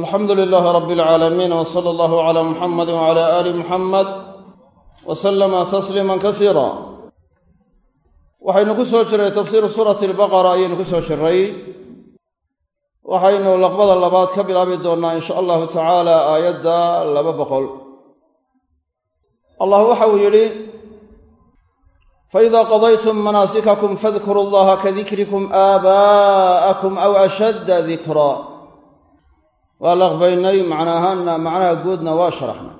alxamdu lilaahi rabbi alcaalamiin w sala allahu calaa muxamadi wcala aali muxamed wa sallama tasliiman kasiira waxaynu ku soo jiray tafsiiru suurati albaqara ayaynu ku soo jiray. Waxaynu laqbada labaad ka bilaabi doonnaa in sha allahu tacaala aayadda laba boqol. Allah waxa uu yidhi faida qadaytum manaasikakum fadkuru allaha kadikrikum aabaa'akum aw ashadda dikra waa laqbaynay macna ahaanna macnaha guudna waa sharaxnay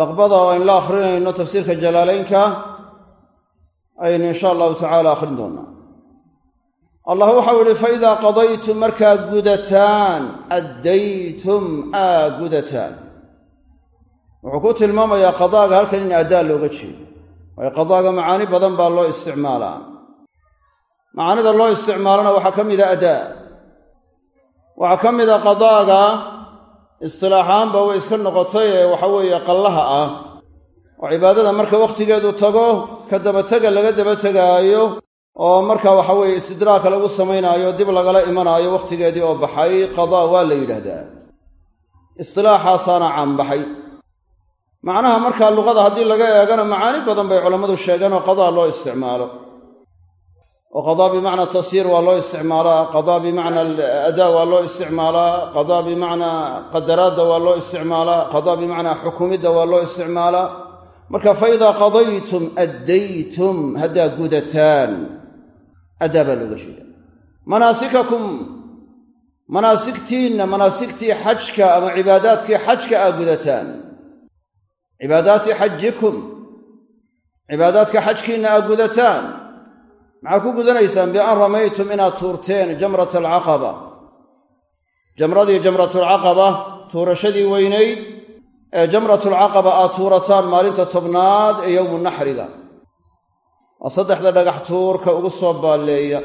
laqbada oo aynu la akhrinayno tafsiirka jalaalaynka ayaynu insha allahu tacaala akhrin doonaa. Allah waxau yihi faidaa qadaytum markaa gudataan addaytum aa gudataan. Wuxuu ku tilmaamayaa qadaaga halkan in addaa looga jeedo. Waayo qadaaga macaani badan baa loo isticmaalaa. Macaanida loo isticmaalana waxaa ka mida adaa waxaa ka mida qadaaga istilaaxaanba way iska noqotay ee waxa weeye qallaha ah. Oo cibaadada marka wakhtigeedu tago ka dabatega laga daba tegaayo oo marka waxa weeye istidraaka lagu samaynaayo dib lagala imanaayo wakhtigeedii oo baxay qadaa waa la yidhaahdaa. Istilaaxaasaana caanbaxay macnaha markaa luqada haddii laga eegana macaani badan bay culammadu sheegeen oo qadaa loo isticmaalo oo qadaa bimacnaa tasyiir waa loo isticmaalaa qadaa bimacna adaa waa loo isticmaalaa qadaa bimacnaa qadaraadda waa loo isticmaalaa qadaa bimacnaa xukumidda waa loo isticmaalaa. Marka fa idaa qadaytum addaytum haddaa gudataan addaa baa looga jeeda manaasikakum manaasigtiinna manaasigtii xajka ama cibaadaadkii xajka aa cibaadaati xajikum cibaadaadka xajkiinna aa gudataan maxaa ku gudanaysaan? Bian ramaytum inaad tuurteen jamrata alcaqaba jamradii jamratulcaqaba tuurashadii weynayd ee jamratulcaqaba aad tuurataan maalinta tobnaad ee yowmu naxriga waa saddexda dhagax tuurka ugu soo baalleeya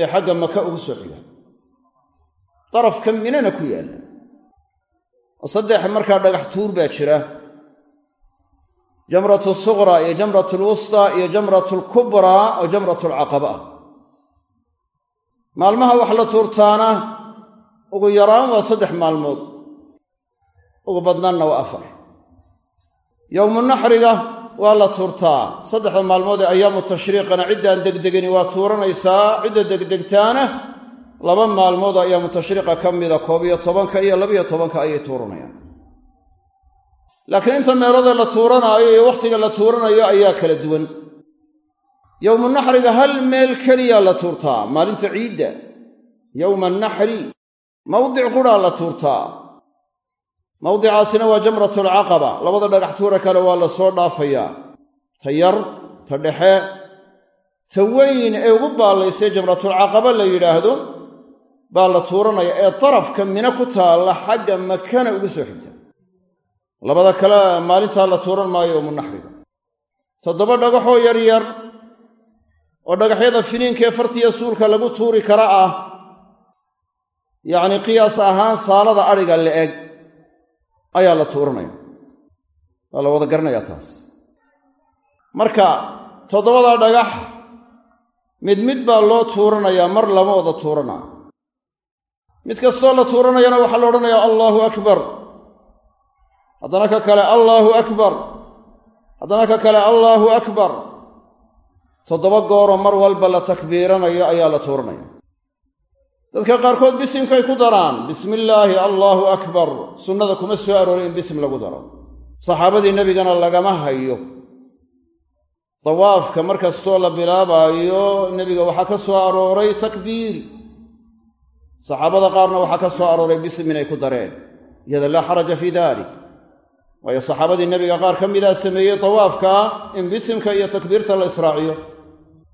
ee xagga maka ugu soo darafka minana ku yaalla. Oo saddex markaa dhagax tuur baa jira jamratu suqra iyo jamratu lwustaa iyo jamratu lkubraa oo jamratu lcaqaba ah. Maalmaha wax la tuurtaana ugu yaraan waa saddex maalmood ugu badnaanna waa afar. Yowmu naxriga waa la tuurtaa saddexda maalmood ee ayaamu tashriiqana ciddaan degdegani waa tuuranaysaa cidda degdegtaana laba maalmood oo ayaamu tashriiqa ka mida koob iyo tobanka iyo labiyo tobanka ayay tuuranayaan laakiin inta meeloodee la tuuranaayo iyo wakhtiga la tuuranayo ayaa kala duwan. Yowmu naxriga hal meel keliyaa la tuurtaa maalinta ciidda. Yowma naxri mawdic qudhaa la tuurtaa. Mawdicaasina waa jamratulcaqaba labada dhagax tuura kale waa la soo dhaafayaa ta yar ta dhexe ta weyn ee ugu baallaysay jamratulcaqaba la yidhaahdo baa la tuuranaya ee darafka mino ku taalla xagga makana ugu soo xigta labada kale maalintaa la tuuran maayo yowmunaxriga toddoba dhagaxoo yaryar oo dhagaxyada finiinkaee fartiya suulka lagu tuuri kara ah yacnii qiyaas ahaan saalada adhiga la-eg ayaa la tuuranaya waa la wada garanayaa taas. Marka toddobadaa dhagax mid mid baa loo tuuranayaa mar lama wada tuuranaa. Mid kastoo la tuuranayana waxaa la odhanayaa allaahu akbar haddana ka kale allaahu akbar. Haddana ka kale allaahu akbar. Toddoba gooroo mar walba la takbiiranayo ayaa la tuuranaya. Dadka qaarkood bisimkay ku daraan bismillaahi allaahu akbar. Sunnada kuma soo arooray in bisim lagu daro. Saxaabadii nebigana lagama hayo. Dawaafka mar kastoo la bilaabaayo nebiga waxaa ka soo arooray takbiir. Saxaabada qaarna waxaa ka soo arooray bisim inay ku dareen. Iyada laa xaraja fii dalik waayo saxaabadii nebiga qaar ka midaa sameeyey dawaafka in bisimka iyo takbiirta la israaciyo.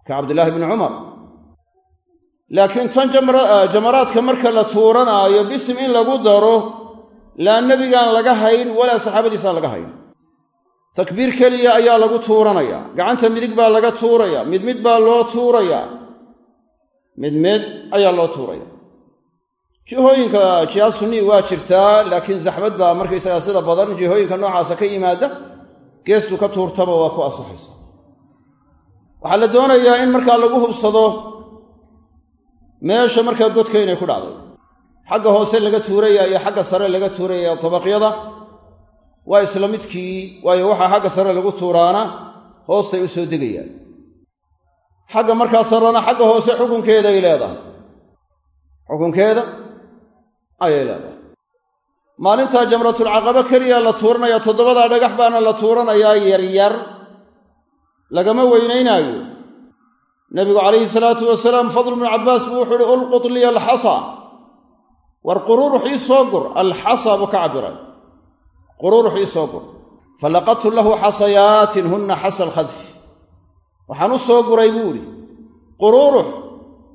Ka cabdillaahi bni cumar. Laakiin tan jamaraadka marka la tuuranaayo bisim in lagu daro laa nebigaan laga hayn walaa saxaabadiisaan laga hayn. Takbiir keliya ayaa lagu tuuranaya. Gacanta midig baa laga tuuraya. Mid mid baa loo tuuraya. Mid mid ayaa loo tuuraya jihooyinka jiha sunnii waa jirtaa laakiin zaxmad baa markaysagaa sida badan jihooyinka noocaasa ka yimaada geestu ka tuurtaba waa ku ansaxaysa. Waxaa la doonayaa in markaa lagu hubsado meesha markaa godka inay ku dhacday xagga hoose laga tuuraya iyo xagga sare laga tuuraya dabaqyada waa isla midkii waayo waxaa xagga sare lagu tuuraana hoostay u soo degayaan. Xagga markaa sarena xagga hoose xukunkeeday leedahay. Xukunkeeda ayay leedahay maalintaa jamratulcaqaba keliya la tuuranaya toddobadaa dhagax baana la tuuranayaa yaryar lagama weynaynaayo. Nebigu calayhi salaatu wasalaam fadl bnu cabbaas buu wuxuu uhi ulqut liya alxasa. War quruurux ii soo gur alxasa buu ka cabbiray. Quruurux ii soo gur. Falaqadtu lahu xasayaatin hunna xasa alkhadfi waxaan u soo guray buu idhi quruurux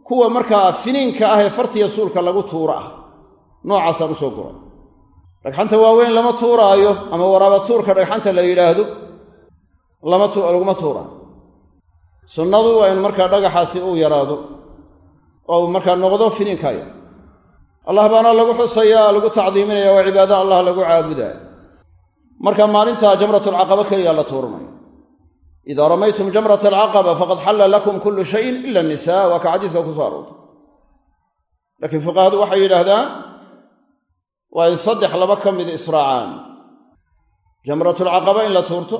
kuwa markaa finiinka ah ee fartiya suulka lagu tuura ah noocaasaan u soo guray dhagxanta waaweyn lama tuuraayo ama waraaba tuurka dhagxanta la yidhaahdo laguma tuuraayo sunnadu waa in markaa dhagaxaasi uu yaraado oo uu markaa noqdo finiinka yar. Allah baana lagu xusayaa lagu tacdiiminaya waa cibaado allah lagu caabudaa. Marka maalintaa jamratulcaqaba keliya la tuuranaya idaa ramaytum jamrata alcaqaba faqad xalla lakum kullu shayin ila annisaa waa ka xadiiska ku soo aroortay laakiin fuqahadu waxay yidhaahdaan waa in saddex laba ka mida israacaan. Jamratulcaqaba in la tuurto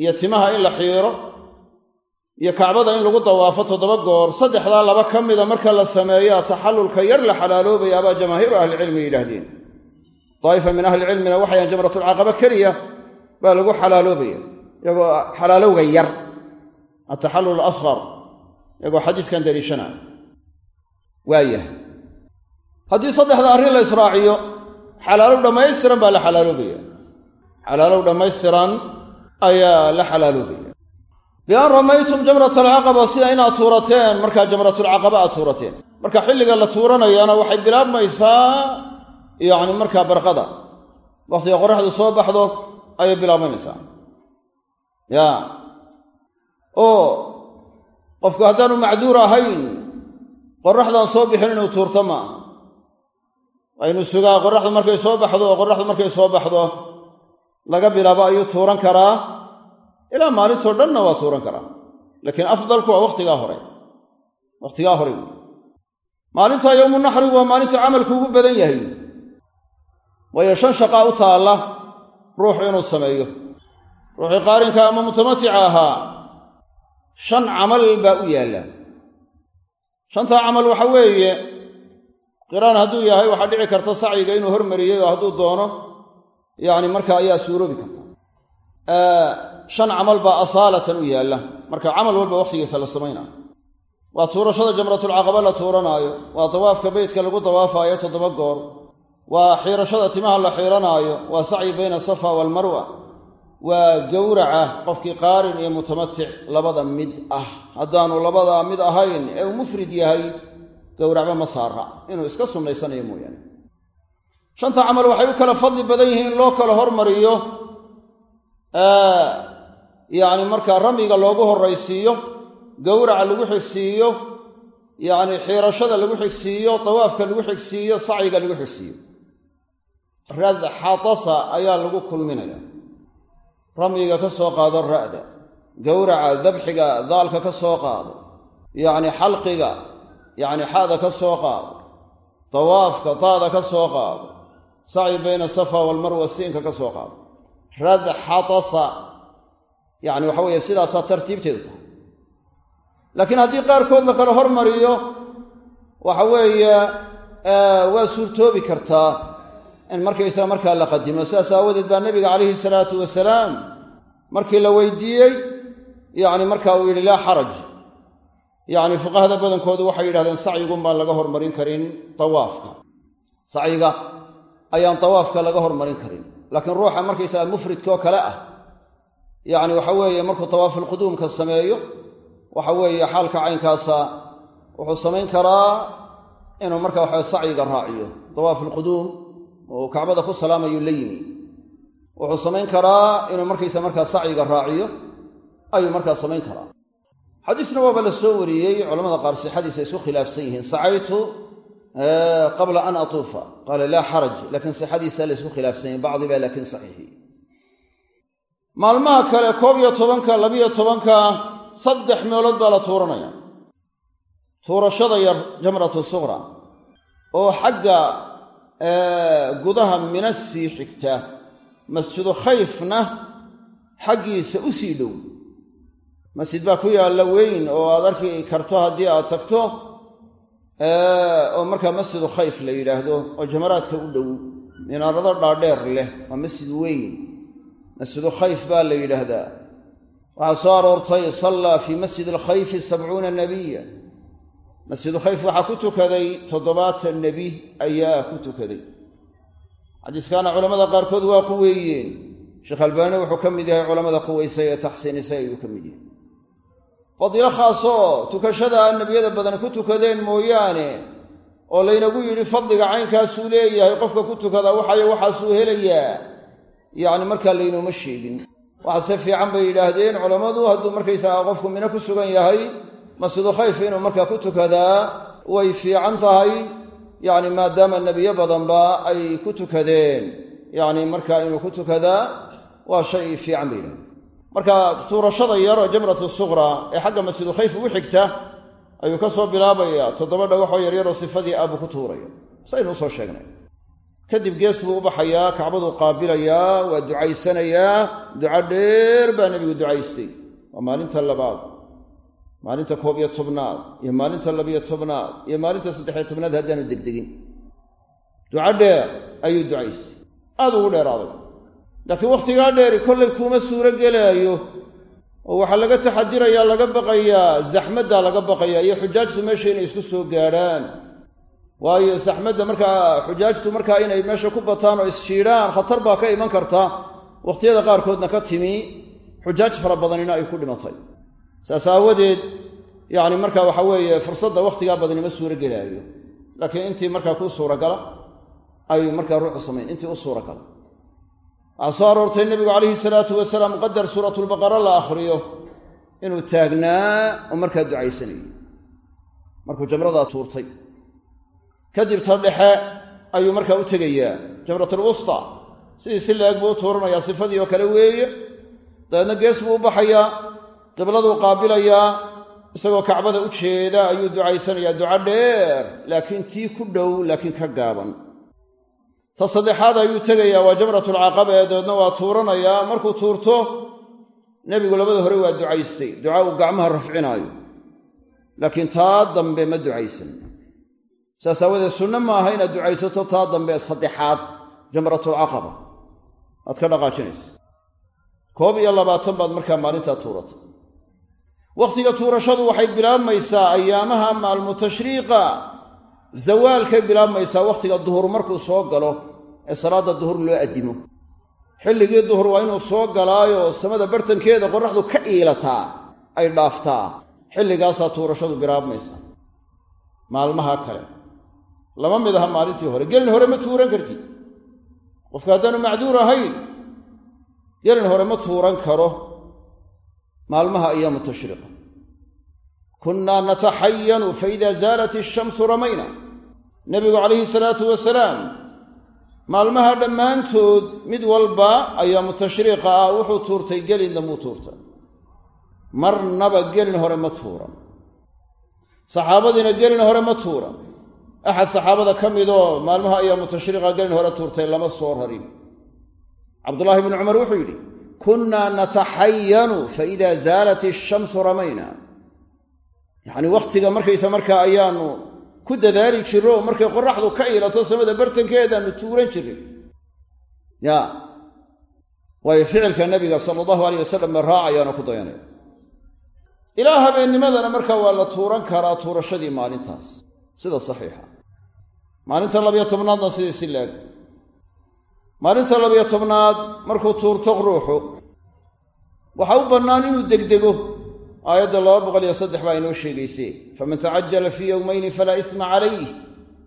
iyo timaha in la xiiro iyo kacbada in lagu dawaafo toddoba goor. Saddexdaa laba ka mida marka la sameeyaa taxallulka yar la xalaaloobaya baa jamaahiiru ahlicilmi yidhaahdeen. Daa'ifa min ahlicilmina waxayan jamratulcaqaba keliya baa lagu xalaaloobaya iyagoo xalaalowga yar. Ataxallul asqar iyagoo xadiiskan daliishanaya waayah haddii saddexda arrin la israaciyo xalaalow dhammaystiran baa la xalaaloobaya xalaalow dhammaystiran ayaa la xalaaloobaya bian ramaytum jamrata alcaqaba sida inaad tuurateen markaa jamratulcaqaba aad tuurateen. Marka xilliga la tuuranayaana waxay bilaabmaysaa yacni markaa barqada. Wakhtiga qoraxdu soo baxdo ayay bilaabmanaysaa ya. Oo qofku haddaanu macduur ahayn qoraxdaan soo bixin inuu tuurto ma aha inuu sugaa qoraxdu markay soo baxdo oo qoraxdu markay soo baxdo laga bilaabo ayuu tuuran karaa. Ilaa maalintoo dhanna waa tuuran karaa. Laakiin afdalku waa wakhtigaa hore. Wakhtigaa hore. Wey maalintaa yowmu naxrigu waa maalinta camalku ugu badan yahay. Waayo shan shaqaa u taalla ruuxu inuu sameeyo. Ruuxii qaarinka ama mutamatica ahaa shan camal baa u yaalla. Shantaa camal waxa weeye qiraan hadduu yahay waxaa dhici karta sacyiga inuu hormariyey oo hadduu doono yacni marka ayaa suuroobi karta. Shan camal baa asaalatan u yaalla. Marka camal walba wakhtigiisa la samaynaayo waa tuurashada jamratulcaqaba la tuuranaayo waa dawaafka beytka lagu dawaafaayo toddoba goor waa xiirashada timaha la xiiranaayo waa sacyi bayna asafa waalmarwa waa gowraca qofkii qaarin iyo mutamatic labada mid ah. Haddaanu labadaa mid ahayn ee uu mufrid yahay gowracba ma saara inuu iska sunnaysanayo mooyaane. Shanta camal waxay u kala fadli badan yihiin in loo kala hormariyo yacni markaa ramiga loogu horraysiiyo gowraca lagu xigsiiyo yacni xiirashada lagu xigsiiyo dawaafka lagu xigsiiyo sacyiga lagu xigsiiyo. Radxatasa ayaa lagu kulminaya. Ramyiga ka soo qaado ra'da. Gowraca dabxiga daalka ka soo qaado. Yacni xalqiga yacni xaada ka soo qaado. Dawaafka taada ka soo qaado. Sacyi bayna asafa waalmarwa siinka ka soo qaado. Radxatasa yacni waxa weeye sidaasaa tartiibteedu tahay. Laakiin haddii qaarkood la kala hormariyo waxa weeye waa suurtoobi kartaa in markaysaga markaa la qadimo. Sidaas aawadeed baa nebiga calayhi salaatu wasalaam markii la weydiiyey yacni marka uu yidhi laa xaraj yacni fuqahada badankoodu waxay yidhahdeen sacyigun baan laga hormarin karin tawaafka. Sacyiga ayaan tawaafka laga hormarin karin. Laakiin ruuxa markaysaga mufridkaoo kale ah yacni waxa weeye markuu tawaafulquduumka sameeyo waxa weeye xaalka caynkaasa wuxuu samayn karaa inuu marka waxa sacyiga raaciyo. Tawaafulquduum oo kacbada ku salaamayu la yimi. Wuxuu samayn karaa inuu markaysa markaa sacyiga raaciyo ayuu markaa samayn karaa xadiisna waaba la soo wariyey culamada qaar sixadiisa isku khilaafsan yihiin. Sacaytu qabla an atuufa. Qaala laa xaraj. Laakiin sixadiisa la isku khilaafsan yahin bacdi baa laakiin saxiixiyey maalmaha kale koob iyo tobanka labiyo tobanka saddex meelood baa la tuuranaya. Tuurashada yar jamratu suqra oo xagga gudaha mina sii xigta. Masjidu khayfna xaggiisa u sii dhow masjid baa ku yaalla weyn oo aad arki karto haddii aad tagto oo markaa masjidu khayf la yidhaahdo oo jamaraadka u dhow minaarado dhaadheer leh waa masjid weyn. Masjidu khayf baa la yidhaahdaa. Waxaa soo aroortay sallaa fii masjid alkhayfi sabcuuna nabiya masjidu khayf waxaa ku tukaday toddobaatan nebi ayaa ku tukaday. Xadiiskaana culamada qaarkood waa quweeyeen sheekh albaani wuxuu ka mid yahay culamada quwaysay ee taxsiinisay ayuu ka mid yahay fadiilo khaasoo tukashada nebiyada badan ku tukadeen mooyaane oo laynagu yidhi fadliga caynkaasuu leeyahay qofka ku tukada waxayo waxaasuu helayaa. Yacni markaa laynooma sheegin. Waxaase fiican bay yidhaahdeen culammadu hadduu markaysaga qofku mino ku sugan yahay masjidu khayf inuu markaa ku tukadaa way fiican tahay. Yacni maadaama nebiyo badanba ay ku tukadeen yacni markaa inuu ku tukadaa waa shay fiican bay yidhahdeen marka tuurashada yar oo jamratu suqra ee xagga masjidu khayf ugu xigta ayuu ka soo bilaabayaa toddoba dhagaxoo yaryaroo sifadii aabuu ku tuuraya saynu u soo sheegnay. Kadib gees buu u baxayaa kacbaduu qaabilayaa waa ducaysanayaa duco dheer baa nebigu ducaystay. Waa maalinta labaad maalinta koob iyo tobnaad iyo maalinta labiyo tobnaad iyo maalinta saddexiyo tobnaad haddaanu degdegin. Duco dheer ayuu ducaystay. Aad ugu dheeraaday laakiin wakhtigaa dheeri kollay kuuma suuro gelaayo. Oo waxaa laga taxadirayaa laga baqayaa zaxmaddaa laga baqayaa iyo xujaajtu meesha inay isku soo gaadhaan. Waayo saxmadda markaa xujaajtu markaa inay meesha ku bataan oo isjiidhaan khatar baa ka iman karta. Wakhtiyada qaarkoodna ka timi. Xujaaj fara badanina ay ku dhimatay. Saas aawadeed yacni marka waxa weeye fursadda wakhtigaa badanima suuro gelaayo. Laakiin intii markaa kuu suuragala ayuu markaa ruuxu samayn intii u suuragala waxaa soo aroortay nebigu calayhi salaatu wasalaam qadar suuratulbaqara la akhriyo. Inuu taagnaa oo markaa ducaysanayay. Markuu jamradaa tuurtay. Kadib ta dhexe ayuu markaa u tegayaa jamratulwusta sidii si la-eg buu u tuuranayaa sifadii oo kale weeye. Dabeedna gees buu u baxayaa qibladuu qaabilayaa isagoo kacbada u jeeda ayuu ducaysanayaa duco dheer laakiin tii ku dhow laakiin ka gaaban ta saddexaad ayuu tegayaa waa jamratulcaqaba ee dabeedna waa tuuranayaa. Markuu tuurto nebigu labada hore waa ducaystay. Duca uu gacmaha rafcinaayo. Laakiin taa dambe ma ducaysan. Saas aawadeed sunno maaha inaad ducaysato taa dambe saddexaad jamratulcaqaba aad ka dhaqaajinaysa. Koob iyo labaatan baad markaa maalintaa tuuratay wakhtiga tuurashadu waxay bilaabmaysaa ayaamaha maalmu tashriiqa zawaalkay bilaabmaysaa wakhtiga duhur markuu soo galo ee salaadda duhur loo addimo. Xilligii duhur waa inuu soo galaayo samada bartankeeda qorraxdu ka iilataa ay dhaaftaa. Xilligaasaa tuurashadu bilaabmaysaa. Maalmaha kale. Lama mid aha maalintii hore. Gelin hore ma tuuran kartid. Qofka haddaanu macduur ahayn gelin hore ma tuuran karo. Maalmaha ayaamu tashriiqa kunnaa nataxayanu faida zaalat ishamsu ramayna nebigu calayhi salaatu wasalaam maalmaha dhammaantood mid walba ayaamu tashriiqa ah wuxuu tuurtay gelin dambuu tuurta. Marnaba gelin hore ma tuuran. Saxaabadiina gelin hore ma tuuran. Axad saxaabada ka midoo maalmaha ayaamu tashriiqa gelin hore tuurtay lama soo rarin. Cabdullaahi bnu cumar wuxuu yidhi kunnaa nataxayanu faida zaalat ishamsu ramayna. Yacni wakhtiga markaysa markaa ayaanu ku dadaali jirro oo markay qoraxdu ka iilato samada bartankeedaanu tuuran jirin. Ya waayo ficilka nabiga sala allahu aleyh wasalam ba raacayaano ku dayanaya ilaa habeennimadana markaa waa la tuuran karaa tuurashadii maalintaas. Sida saxiixa. Maalinta labiyo tobnaadna sidii si laeg maalinta labiyo tobnaad markuu tuurto ruuxu waxaa u bannaan inuu degdego aayadda laba boqol iyo saddex baa inoo sheegayse faman tacajala fii yowmayni falaa isma calayh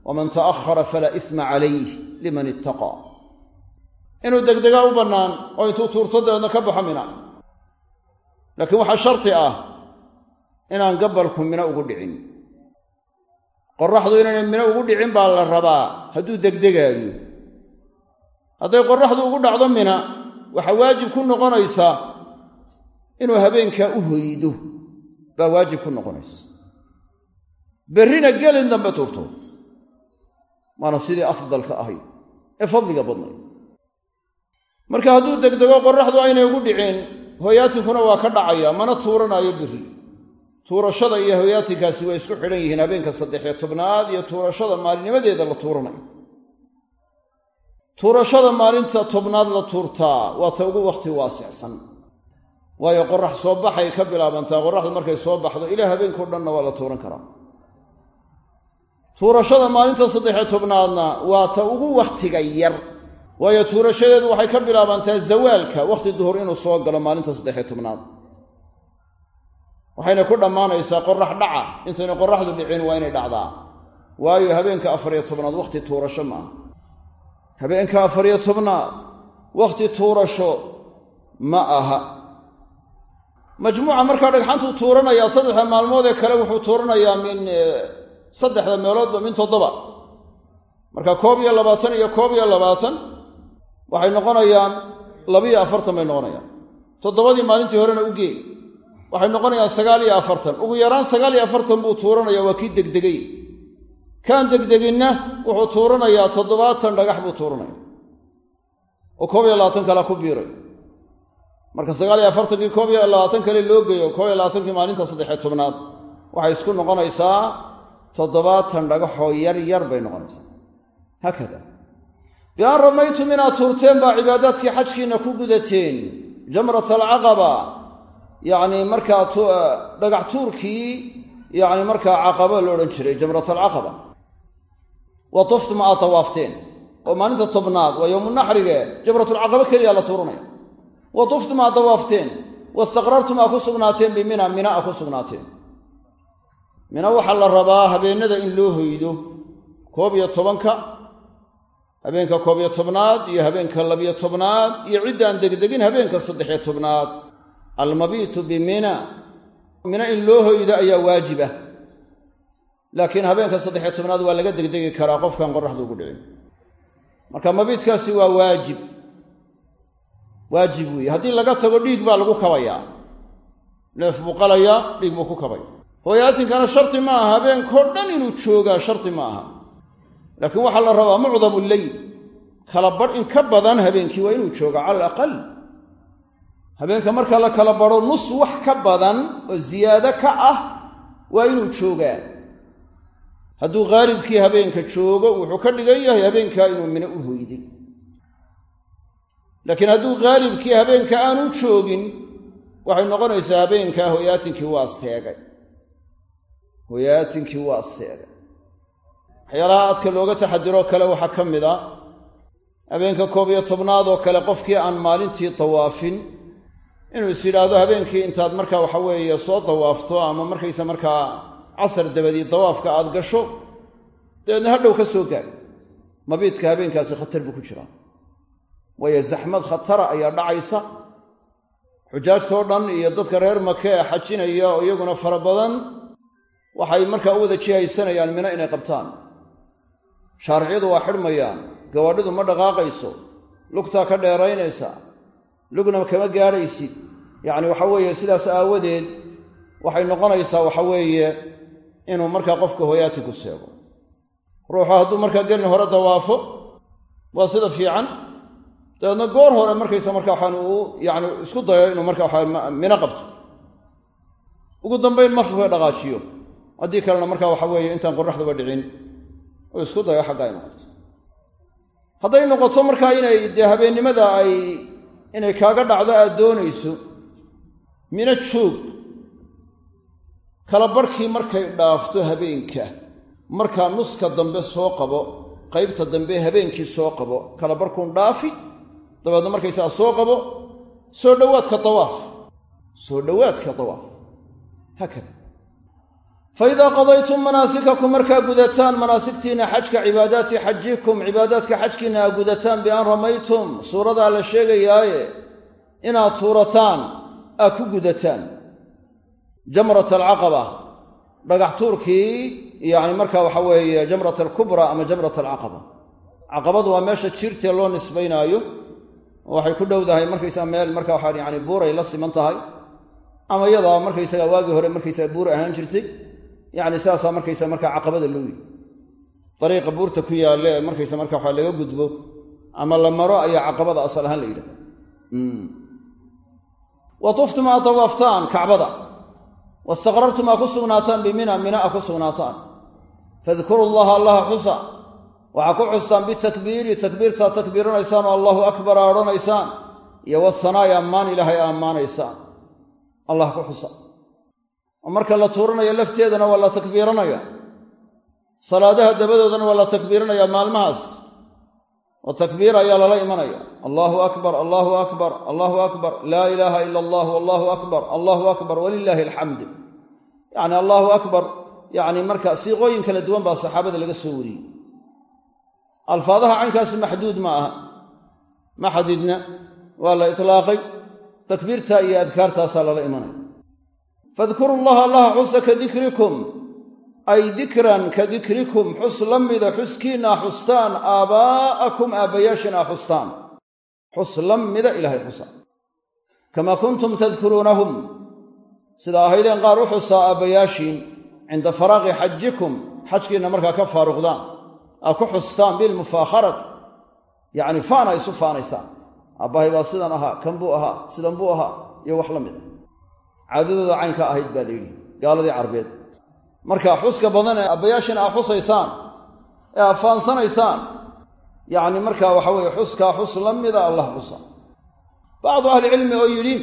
waman ta'ahara falaa isma calayh liman ittaqaa inuu degdegaa u bannaan oo intuu tuurto dabeedna ka baxo mina. Laakiin waxaa sharti ah inaan gabalku mino ugu dhicin. Qoraxdu inaynay mino ugu dhicin baa la rabaa hadduu degdegaayo. Hadday qoraxdu ugu dhacdo mina waxaa waajib ku noqonaysaa inuu habeenkaa u hoydo baa waajib ku noqonaysa. Berrina gelin dambe tuurto. Waana sidii afdalka ahayd ee fadliga badnay. Marka hadduu degdego qorraxdu aynay ugu dhicin hoyaatinkuna waa ka dhacaya mana tuuranaayo biri tuurashada iyo hoyaatinkaasi waa isku xidhan yihiin habeenka saddexiyo tobnaad iyo tuurashada maalinimadeeda la tuuranayo. Tuurashada maalinta tobnaad la tuurtaa waa ta ugu wakhti waasicsan waayo qorax soo baxay ka bilaabantaa qorraxdu markay soo baxdo ilaa habeenkao dhanna waa la tuuran karaa. Tuurashada maalinta saddexiyo tobnaadna waa ta ugu wakhtiga yar. Waayo tuurashadeedu waxay ka bilaabantaa zawaalka wakhti duhur inuu soo galo maalinta saddexiyo tobnaad. Waxayna ku dhammaanaysaa qorax dhaca intayna qoraxdu dhicin waa inay dhacdaa. Waayo habeenka afariyo tobnaad wakhti tuurasho maaha habeenka afariyo tobnaad wakhti tuurasho ma aha majmuuca markaa dhagxantuu tuuranayaa saddexda maalmood ee kale wuxuu tuuranayaa min saddexda meeloodba min toddoba. Marka koob iyo labaatan iyo koob iyo labaatan waxay noqonayaan labiyo afartan bay noqonayaan. Toddobadii maalintii horena u gee waxay noqonayaan sagaal iyo afartan. Ugu yaraan sagaal iyo afartan buu tuuranaya waa kii degdegay. Kaan degdeginna wuxuu tuuranayaa toddobaatan dhagax buu tuuranaya. Oo koob iyo labaatan kale ku biiray marka sagaal iyo afartankii koob iyo labaatan kale loo geeyo koob iyo labaatankii maalinta saddexiyo tobnaad waxay isku noqonaysaa toddobaatan dhagaxoo yar yar bay noqonaysaa. Haakada. Bi ramaytum inaad tuurteen baa cibaadaadkii xajkiinna ku gudateen jamrat alcaqaba. Yacni markaa dhagax tuurkii yacni markaa caqaba la odhan jiray jamrat alcaqaba. Wa tuftum aad tawaafteen oo maalinta tobnaad waa yowmunaxrige jamratulcaqaba keliya la tuuranaya wa tuftum aad tawaafteen wastaqrartum aa ku sugnaateen bimina mina a ku sugnaateen mina waxaa la rabaa habeennada in loo hoydo koob iyo tobanka habeenka koob iyo tobnaad iyo habeenka labiyo tobnaad iyo ciddaan degdegin habeenka saddexiyo tobnaad almabiitu bimina mina in loo hoydo ayaa waajiba laakiin habeenka saddexiyo tobnaad waa laga degdegi karaa qofkan qoraxdu ugu dhicin marka mabiidkaasi waa waajib waajib weeye haddii laga tago dhiig baa lagu kabayaa neef buu qalayaa dhiig buu ku kabay. Hooyaatinkana sharti ma aha. Habeenkao dhan inuu joogaa sharti ma aha. Laakiin waxaa la rabaa mucdamu leyl kala badh in ka badan habeenkii waa inuu jooga cala alaqal habeenka marka la kala badho nus wax ka badan oo ziyaado ka ah waa inuu joogaa. Hadduu khaalibkii habeenka joogo wuxuu ka dhigan yahay habeenkaa inuu mino u hoyday laakiin hadduu khaalibkii habeenka aanu joogin waxay noqonaysaa habeenkaa hoyaatinkii waa seegay. Hoyaatinkii waa seegay. Waxyaalaha adka looga taxadiroo kale waxaa ka mid a habeenka koob iyo tobnaad oo kale qofkii aan maalintii dawaafin inuu is yidhaahdo habeenkii intaad markaa waxa weeye soo dawaafto ama markaysa markaa casar dabadii dawaafka aad gasho dabeedna hadhow ka soo gaadh mabiidka habeenkaasi khatar buu ku jiraa waayo zaxmad khatara ayaa dhacaysa. Xujaajtoo dhan iyo dadka reer make ee xajinaya oo iyaguna fara badan waxay markaa u wada jihaysanayaan mino inay qabtaan. Shaariciyadu waa xidhmayaan gawaadhidu ma dhaqaaqayso lugtaa ka dheeraynaysa lugna kama gaadhaysid yacni waxa weeye sidaas aawadeed waxay noqonaysaa waxa weeye inuu markaa qofka hoyaati ku seego. Ruuxu hadduu markaa gelin hore dawaafo waa sida fiican dabeedna goor hore markaysa markaa waxaan uu yacni isku dayo inuu marka waxa mino qabto. Ugu dambayn markaba dhaqaajiyo haddii kalena markaa waxa weeye intaan qoraxduba dhicin oo isku dayo xaggaa inu qabto. Hadday noqoto markaa inay dee habeennimada ay inay kaaga dhacdo aad doonayso mino joog. Kala barhkii markay dhaafto habeenka markaa nuska dambe soo qabo qaybta dambe habeenkii soo qabo kala barhkuun dhaafi dabeedna markaysaga soo qabo soo dhowaadka dawaaf soo dhowaadka dawaaf haakada fa qadaytum manaasikakum markaa gudataan manaasigtiinna xajka cibaadaati xajikum cibaadaadka xajkiinna aa gudataan bi an ramaytum. Suuradaa la sheegayaaye inaad tuurataan aa ku gudataan. Jamrat alcaqaba dhagax tuurkii yacni markaa waxa weeye jamrat alkubra ama jamrat alcaqaba caqabadu waa meesha jiirtee loo nisbaynaayo waxay ku dhowdahay markaysaga meel marka waxaa yani buuray la siman tahay ama iyadaa markaysaga waagii hore markaysaga buur ahaan jirtay yacni sidaasaa markaysaga markaa caqabada loo yidhi. Dariiqa buurta ku yaalle ee markaysa marka waxa laga gudbo ama la maro ayaa caqabada asal ahaan la yidhahda wa tuftum aa tawaaftaan kacbada. Wastaqrartum aa ku sugnaataan bimina mina a ku sugnaataan. Fadkuru llaha allaha xusa waxaa ku xustaan bitakbiiri takbiirtaa takbiiranaysaan oo allahu akbar aa odhanaysaan iyo wasanaa'i ammaan ilaahay ammaanaysaan allah ku xusa oo marka la tuuranayo lafteedana waa la takbiiranaya salaadaha dabadoodana waa la takbiiranaya maalmahaas. Oo takbiir ayaa lala imanaya. Allahu akbar allahu akbar allahu akbar laa ilaaha ila allah allahu akbar allahu akbar walilaahi alxamd yacni allahu akbar yacni marka siiqooyin kala duwan baa saxaabada laga soo wariyey alfaadaha caynkaasi maxduud ma aha. Ma xadidna waa la itlaaqay takbiirta iyo adkaartaasaa lala imanaya fadkuru llaha allaha xusa ka dikrikum ay dikran ka dikrikum xus la mida xuskiinna a xustaan aabaa'akum aabbayaashin a xustaan. Xus la mida ilaahay xusa. Kamaa kuntum tadkuruunahum sida ahaydeen qaar u xusaa aabbayaashiin cinda faraaqi xajikum xajkiinna markaa ka faaruqdaan aa ku xustaan bilmufaakharati yacni faana isu faanaysaan aabbahay baa sidan ahaa kan buu ahaa sidan buu ahaa iyo wax la mida caadadooda caynka ahayd baa layidhi gaaladii carbeed. Marka xuska badan ee abbayaashina aa xusaysaan ee aa faansanaysaan. Yacni marka waxa weeye xuskaa xus la mida allah xusa. Bacdu ahlicilmi oo yidhi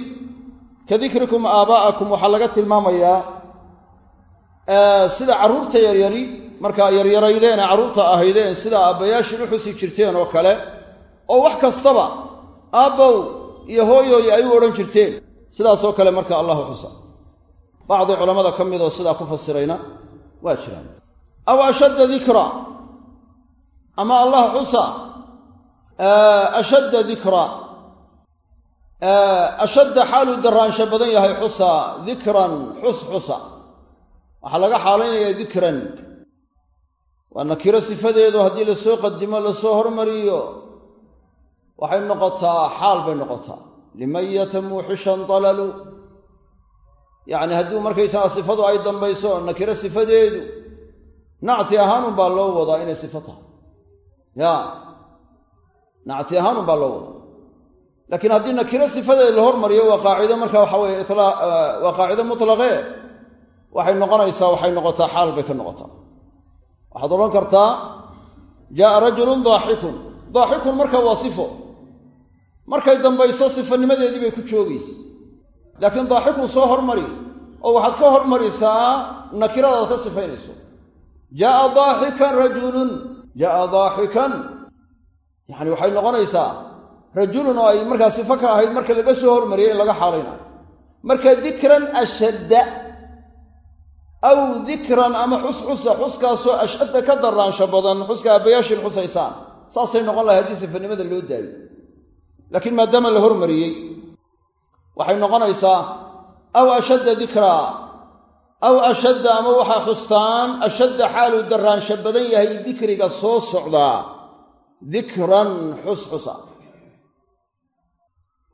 ka dikrikum aabaa'akum waxaa laga tilmaamayaa sida carruurta yaryari markaa yaryaraydeen ee carruurta ahaydeen sida aabbayaashin u xusi jirteen oo kale oo wax kastaba aabbow iyo hooyooy ay u odhan jirteen. Sidaasoo kale marka allahu xusa. Bacdi culammada ka midoo sidaa ku fasirayna waa jiraan. Aw ashadda dikra ama allah xusa ashadda dikra ashadda xaaluu daraansho badan yahay xusa dikran xus xusa. Waxaa laga xaalaynayaa dikran waa nakiro sifadeedu haddii la soo qadimo la soo hormariyo waxay noqotaa xaal bay noqotaa. Liman yatamuuxishan dalalu. Yacni hadduu markaysaga sifadu ay dambayso nakiro sifadeedu nacti ahaanun baa loo wadaa inay sifo tahay. Ya nacti ahaanun baa loo wadaa. Laakiin haddii nakiro sifadeeda la hormariyo waa qaacido marka waxa weye waa qaacido mutlaqee. Waxay noqonaysaa waxay noqotaa xaal bay ka noqotaa waxaad odhan kartaa jaaa rajulun daaxikun. Daaxikun marka waa sifo. Markay dambayso sifanimadeedii bay ku joogaysa laakiin daaxikun soo hormari oo waxaad ka hormarisaa nakiradaad ka sifaynayso. Jaaa daaxikan rajulun. Jaaa daaxikan. Yacani waxay noqonaysaa rajulun oo ay markaa sifo ka ahayd marka laga soo hormariyay in laga xaalaynayo marka dikran ashadda aw dikran ama xus xusa xuskaasoo ashadda ka daraansho badan xuska aabbayaashin xusaysaan. Saasay noqon lahay haddii sifanimada loo daayo. Laakiin maadaama la hormariyey waxay noqonaysaa aw ashadda dikraa aw ashadda ama waxaa xustaan ashadda xaaluu daraansho badan yahay dikriga soo socdaa. Dikran xus xusa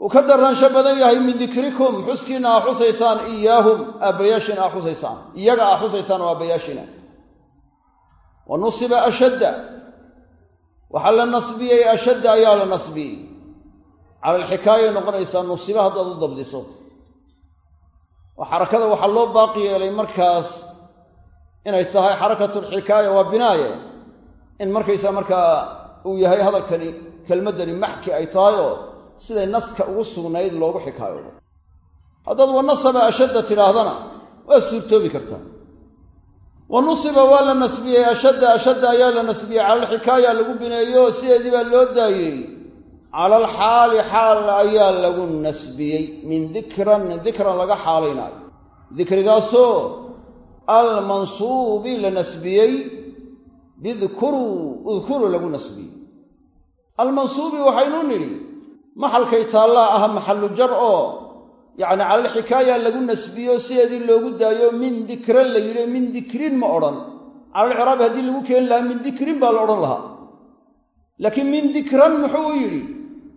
uu ka daraansho badan yahay min dikrikum xuskiinna aa xusaysaan iyaahum aabbayaashiina aa xusaysaan. Iyaga aa xusaysaan oo aabbayaashiina wa nusiba ashadda. Waxaa la nasbiyey ashadda ayaa la nasbiyey. Cala alxikaayay noqonaysaa nusiba haddaad u dabdiso. Oo xarakada waxaa loo baaqi yeelay markaas inay tahay xarakatulxikaaya waa binaaye. In markaysaa markaa uu yahay hadalkani kelmaddani maxki ay tahay oo siday naska ugu sugnayd loogu xikaayoodo haddaad wa nasaba ashadda tidhaahdana waa suurtoobi kartaa. Wa nusiba waa la nasbiyey ashadda ashadda ayaa la nasbiyey cala alxikaaya lagu bineeyo sideedii baa loo daayey. Cala alxaali xaal ayaa lagu nasbiyey min dikran dikran laga xaalaynaayo. Dikrigaasoo almansuubi la nasbiyey bidkuruu udkuru lagu nasbiyey. Almansuubi waxaynu nidhi maxalkay taallaa ah maxallu jar oo yacni cala alxikaaya lagu nasbiyo sideedii loogu daayo min dikran la yidhi min dikrin ma odhan. Calalciraabi haddii lagu keeni lahaa min dikrin baa la odhan lahaa. Laakiin min dikran muxuu yidhi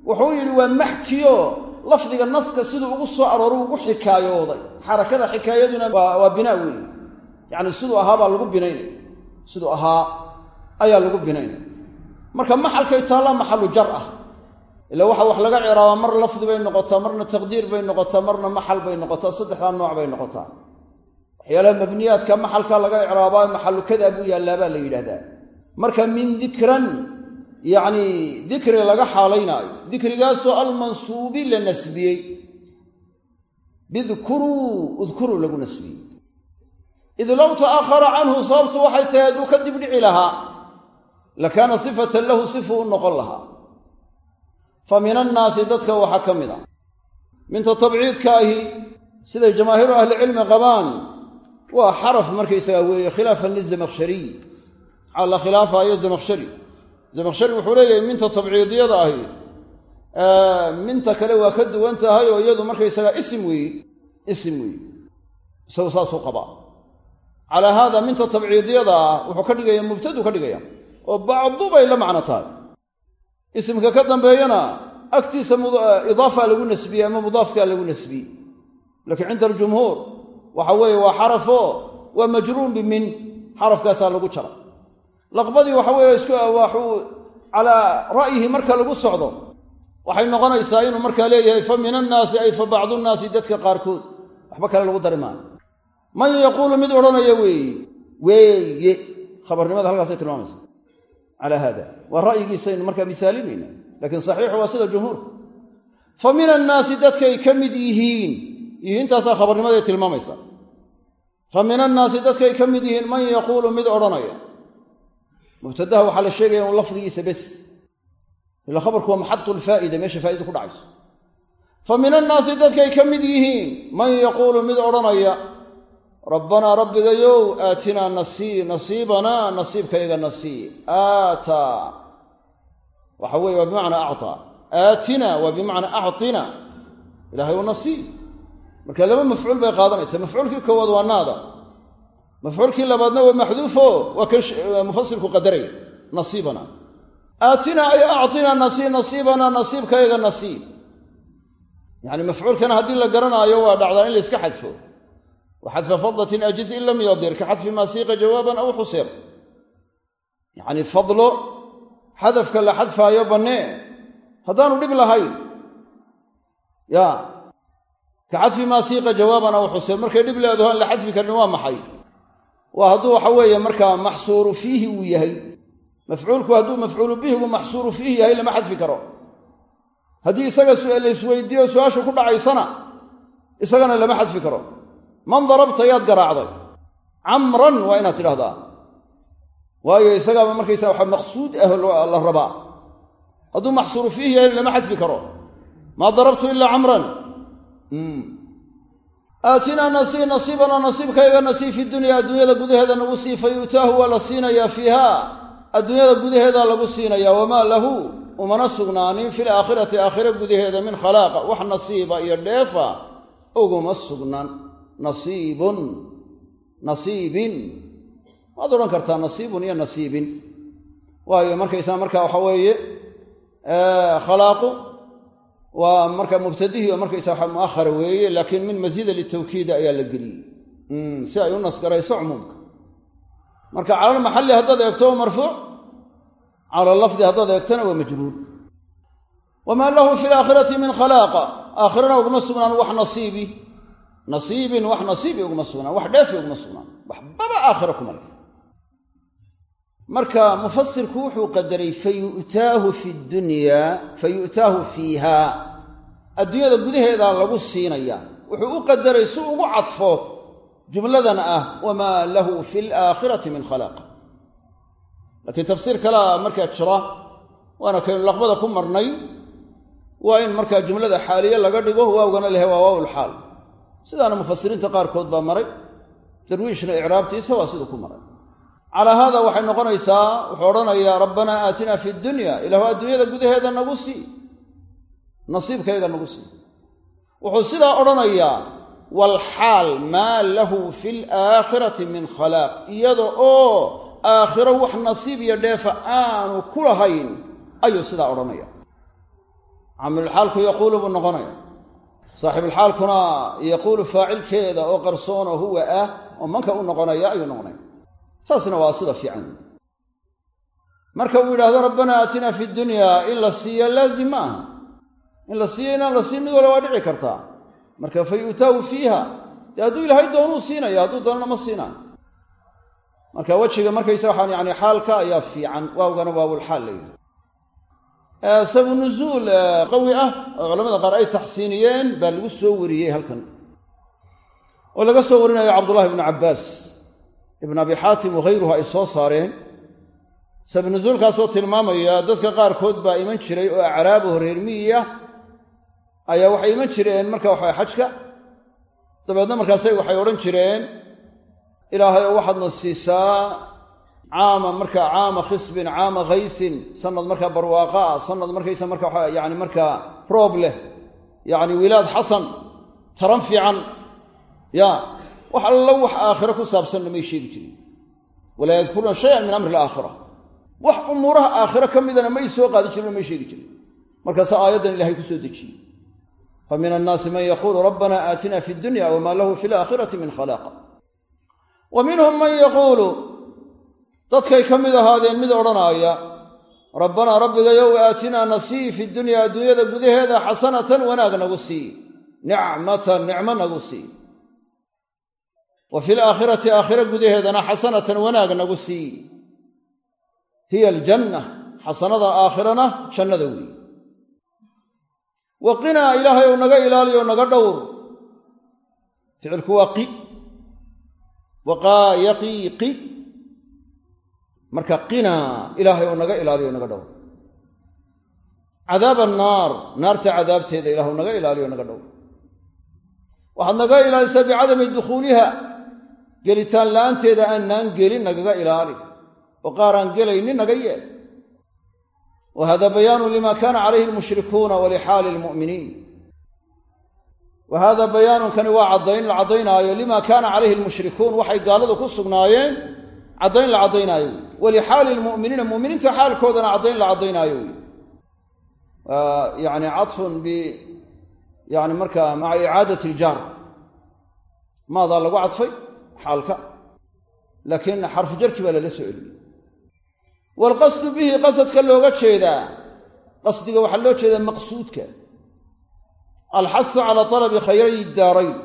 wuxuu yidhi waa maxkiyo lafdiga naska siduu ugu soo arooru ugu xikaayooday. Xarakada xikaayaduna waa binaa weeye yacni siduu ahaa baa lagu binaynaya siduu ahaa ayaa lagu binaynaya marka maxalkay taallaa maxalu jar ah ila waxa wax laga ciraabaa mar lafdi bay noqotaa marna taqdiir bay noqotaa marna maxal bay noqotaa saddexdaa nooc bay noqotaa. Waxyaalaha mabniyaadka maxalka laga icraabaa maxalu kadaa buu yaallaa la yidhahdaa marka min dikran yacni dikri laga xaalaynaayo dikrigaasoo almansuubi la nasbiyey. Bidkuruu udkuruu lagu nasbiyey. Id low ta'ahara canhu sababtu waxay tahay hadduu ka dibdhici lahaa lakaana sifatan lahu sifuu u noqon lahaa fa min annaasi dadka waxaa ka mid ah minta tabciidka ahi siday jamaahiiru ahlicilmi qabaan waa xaraf markaysagaa weeye khilaafan lizamakhshariy maxaa la khilaafaayo zamakhshari. Zamakhshari wuxuu leeyahay minta tabciidiyada ahi minta kale waa ka duwan tahay oo iyadu markaysagaa isim weeye isim weeye isagu saasuu qabaa. Calaa haada minta tabciidiyada ah wuxuu ka dhigaya mubtadu ka dhigaya oo bacdu la macno isimka ka dambeeyana agtiisa idaafa lagu nasbiyey ama mudaafkaa lagu nasbiyey. Laakiin cinda aljumhuur waxa weeye waa xarafo waa majruun bimin xarafkaasaa lagu jara. Laqbadii waxa weeye isku waxuu calaa ra'yihi marka lagu socdo waxay noqonaysaa inuu markaa leeyahay fa min annaasi ay fa bacdu nnaasi dadka qaarkood. Waxba kale lagu dari maayo man yaquulu mid odhanaya weeye weeye khabarnimada halkaasay tilmaamaysa calaa haada waa ra'yigiisaynu markaa misaalinayna laakiin saxiixu waa sida jumhuurka fa min annaasi dadkay ka mid yihiin yihiintaasaa khabarnimaday tilmaamaysa fa min annaasi dadkay ka mid yihiin man yaquulu mid odhanaya mubtadaha waxaa la sheegaya un lafdigiisa bes ila khabarku waa maxadu lfaa'ida meesha faa'idu ku dhacayso fa min annaasi dadkay ka mid yihiin man yaquulu mid odhanaya rabbanaa rabbigayow aatinaa nasii nasiibanaa nasiibkayga nasii aataa waxa weye waa bimacnaa actaa aatina waa bimacnaa actina. Ilahay u nasii marka laba mafcuul bay qaadanaysa mafcuulkii koowaad waa naada. Mafcuulkii labaadna waa maxduufo. Waa kan mufasirku qadaraya nasiibana. Aatina ay actina nasii nasiibanaa nasiibkayga nasiib yacni mafcuulkana haddii la garanaayo waa dhacdaa in la iska xadfo wa xadfa fadlatin ajiz in lam yadir ka xadfi maa siiqa jawaaban aw xusir. Yacni fadlo xadafka la xadfaayo bannee haddaanu dhib lahayn. Ya ka xadfi maa siiqa jawaaban aw xusir markay dhib leedaho aan la xadfi karin waa maxay? Waa hadduu waxa weeye markaa maxsuuru fiihi uu yahay. Mafcuulku hadduu mafcuulu bihigu maxsuuru fiihi yahay lama xadfi karo. Haddii isaga la isweydiiyo su'aashu ku dhacaysana isagana lama xadfi karo man darabta yaad garaacday. Camran waa inaad tidhahdaa waayo isagaaba markaysaa waxa maqsuud ah la rabaa. Hadduu maxsuuru fiihi yahay lama xadfi karo. Maa darabtu ilaa camran. Aatinaa nasii nasiibanaa nasiibkayga nasii fi dunya adduunyada gudaheeda nagu sii fa yu'taahu waa la siinayaa fiiha adduunyada gudaheeda lagu siinayaa wamaa lahu? Umana sugnaanin fil aakhirati aakhire gudaheeda min khalaaqa. Wax nasiiba iyo dheefa uguma sugnaan nasiibun nasiibin. Waad odhan kartaa nasiibun iyo nasiibin. Waayo markaysaa marka waxa weeye khalaaqu waa marka mubtadihii oo markaysa waxa muahara weeye laakiin min masiida litawkiida ayaa la geliyey. Si ay u nasgarayso cumuumka. Marka cala lmaxalli haddaad eegto waa marfuuc cala lafdi haddaad eegtona waa majruur. Wamaa lahu fi laakhirati min khalaaqa aakhirana uguma sugnaan wax nasiibi nasiibin wax nasiibi uguma sugnaan wax dheefi uguma sugnaan. Waxbaba aakhira kuma leh. Marka mufasirku wuxuu qadaray fayu'taahu fi dunyaa fayu'taahu fiiha. Adduunyada gudaheedaa lagu siinaya. Wuxuu u qadaray si ugu cadfo jumladan ah wamaa lahu fi laakhirati min khalaaq. Laakiin tafsiir kalea markaa jira waana kaynu laqbada ku marnay waa in markaa jumlada xaaliye laga dhigo waawgana lehe waa waawlxaal sidaana mufasiriinta qaarkood baa maray darwiishna icraabtiisa waa siduu ku maray. Calaa haada waxay noqonaysaa wuxuu odhanayaa rabbanaa aatina fi dunya ilaahu adduunyada gudaheeda nagu sii nasiibkayga nagu sii. Wuxuu sidaa odhanayaa walxaal maa lahu fi laakhirati min khalaaq iyada oo aakhiro wax nasiib iyo dheefa aanu ku lahayn ayuu sidaa odhanaya caamilulxaalku yaquulu buu noqonaya saaxibulxaalkuna yaquulu faacilkeeda oo qarsoono huwa ah oo manka u noqonaya ayuu noqonaya saasna waa sida fiican. Marka uu yidhaahdo rabbanaa aatina fi dunyaa in la siiyo laazim ma aha. In la siiyo inaan la siin mid wala waa dhici kartaa marka fa yu'taahu fiiha. Dee hadduu ilaahay doonuu siinaya hadduu doonana ma siinaayo marka wejiga markaysa waxaan yani xaalka ayaa fiican. Waawgana waawulxaal la yidhahdo sabu nuzuul qawi ah oo culamada qaar ay taxsiiniyeen baa lagu soo wariyey halkan. Oo laga soo warinayo cabdullahi ibnu cabbaas ibn abi xaatim wakhayruhu ay soo saareen. Sabu nuzuulkaasoo tilmaamaya dadka qaarkood baa iman jiray oo acraabaho reer miyiya ayaa waxay iman jireen marka waxa xajka. Dabeedna markaasay waxay odhan jireen ilaahay oo waxaadna siisaa caama markaa caama khisbin caama khaysin sanad markaa barwaaqa ah sanad markaysa marka waxa yani markaa roob leh yacni wilaad xasan taran fiican ya wax allo wax aakhiro ku saabsanna may sheegi jirin. Walaa yadkuruna shayan min amri alaakhira. Wax umuuraha aakhiro ka midana may soo qaadi jirin oo may sheegi jirin. Markaasa aayaddan ilahay ku soo dejiyey fa min annaasi man yaquulu rabbana aatina fi dunya wma lahu fi alaakhirati min khalaaqa wa minhum dadkay ka mid ahaadeen mid odhanaaya rabbanaa rabbigayow aatinaa nasii fi dunyaa adduunyada gudaheeda xasanatan wanaag nagu sii nicmatan nicmo nagu sii wa fi laakhirati aakhiro gudaheedana xasanatan wanaag nagu sii hiya aljanna xasanada aakhirana jannada weeye wa qinaa ilaahay ou naga ilaaliyo naga dhowr. Ficilku waa qi waqaayaqiiqi marka qinaa ilaahay oo naga ilaaliyo naga dhow cadaab annaar naarta cadaabteeda ilahu naga ilaaliyo naga dhow waxaad naga ilaalisaa bicadami dukhuuliha gelitaan la'aanteeda aanaan gelin nagaga ilaali. Oo qaar aan gelaynin naga yeel. Wa hada bayaanu lima kaana calayhi almushrikuuna wa lixaali almu'miniin wa hada bayaanunkani waa caddayn la caddaynaayo. Lima kaana calayhi almushrikuun waxay gaaladu ku sugnaayeen caddayn la caddaynaayo wey walixaali lmu'miniina mu'miniinta xaalkoodana caddayn la caddaynaayo wey yani cadfun bi yani markaa maca icaadati iljaar maadaa lagu cadfay? Xaalka. Laakiin xarfu jarki baa lala soo celiyey. Waalqasdu bihi qasadka looga jeedaa qasdiga waxaa loo jeedaa maqsuudka. Alxasu calaa talabi khayray daarayn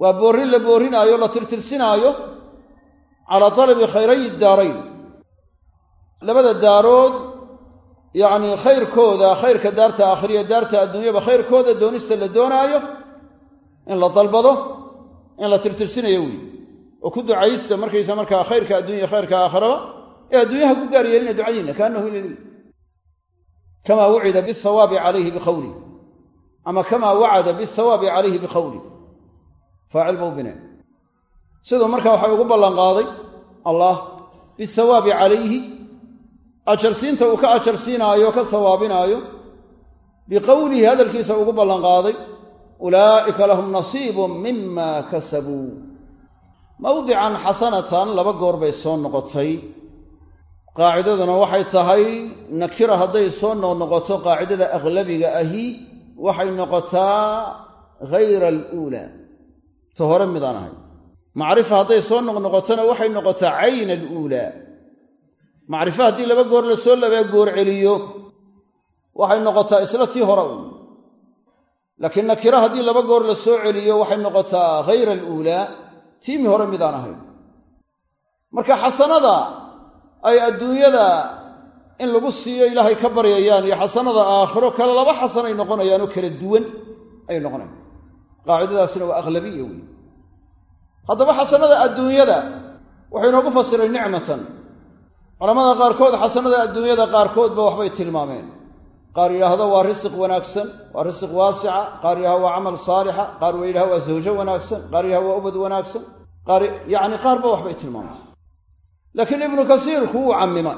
waa boorrin la boorrinaayo la tirtirsinaayo calaa talabi khayray daarayn labada daarood yacnii khayrkooda khayrka daarta aakhiriya daarta adduunyaba khayrkooda doonista la doonaayo in la dalbado in la tirtirsinayo weyi oo ku ducaysta markaysa markaa khayrka addunya khayrka aakhiraba ee adduunyaha ku gaar yeelina ducadiinna kaanahu ilali kamaa wucida bisawaabi calayhi biqowlih ama kamaa wacada bisawaabi calayhi biqowlih faacil bau bine siduu markaa waxa ugu ballanqaaday allah bisawaabi calayhi ajarsiinta uu ka ajarsiinaayo ka sawaabinaayo biqowlihi hadalkiisa ugu ballanqaaday ulaa'ika lahum nasiibun mima kasabuu mawdican xasanatan laba goor bay soo noqotay. Qaacidaduna waxay tahay nakira hadday soo noqnoqoto qaacidada aglabiga ahi waxay noqotaa hayra aluulaa. Ta hore midaan ahay macrifa hadday soo noqnoqotona waxay noqotaa cayna aluulaa macrifo haddii laba goor la soo labaa goor celiyo waxay noqotaa isla tii hore uun laakiin nakira haddii laba goor la soo celiyo waxay noqotaa hayra aluulaa tiimi hore midaan ahayn. Marka xasanada ay adduunyada in lagu siiyo ilaahay ka baryayaan iyo xasanada aakhiro kale laba xasanay noqonayaanoo kala duwan ay noqonayaan. Qaacidadaasina waa aglabiya wey haddaba xasanada adduunyada wuxuu inoogu fasiray nicmatan. Culamada qaarkood xasanada adduunyada qaarkoodba waxbay tilmaameen. Qaar yidhaahdo waa risiq wanaagsan waa risiq waasica. Qaar yidhahdo waa camal saalixa. Qaar wa yidhahdo waa zawjo wanaagsan. Qaar yidhahdo waa ubad wanaagsan. Qaar yacni qaarba waxbay tilmaameen. Laakiin ibnu kasiirku wuu cammima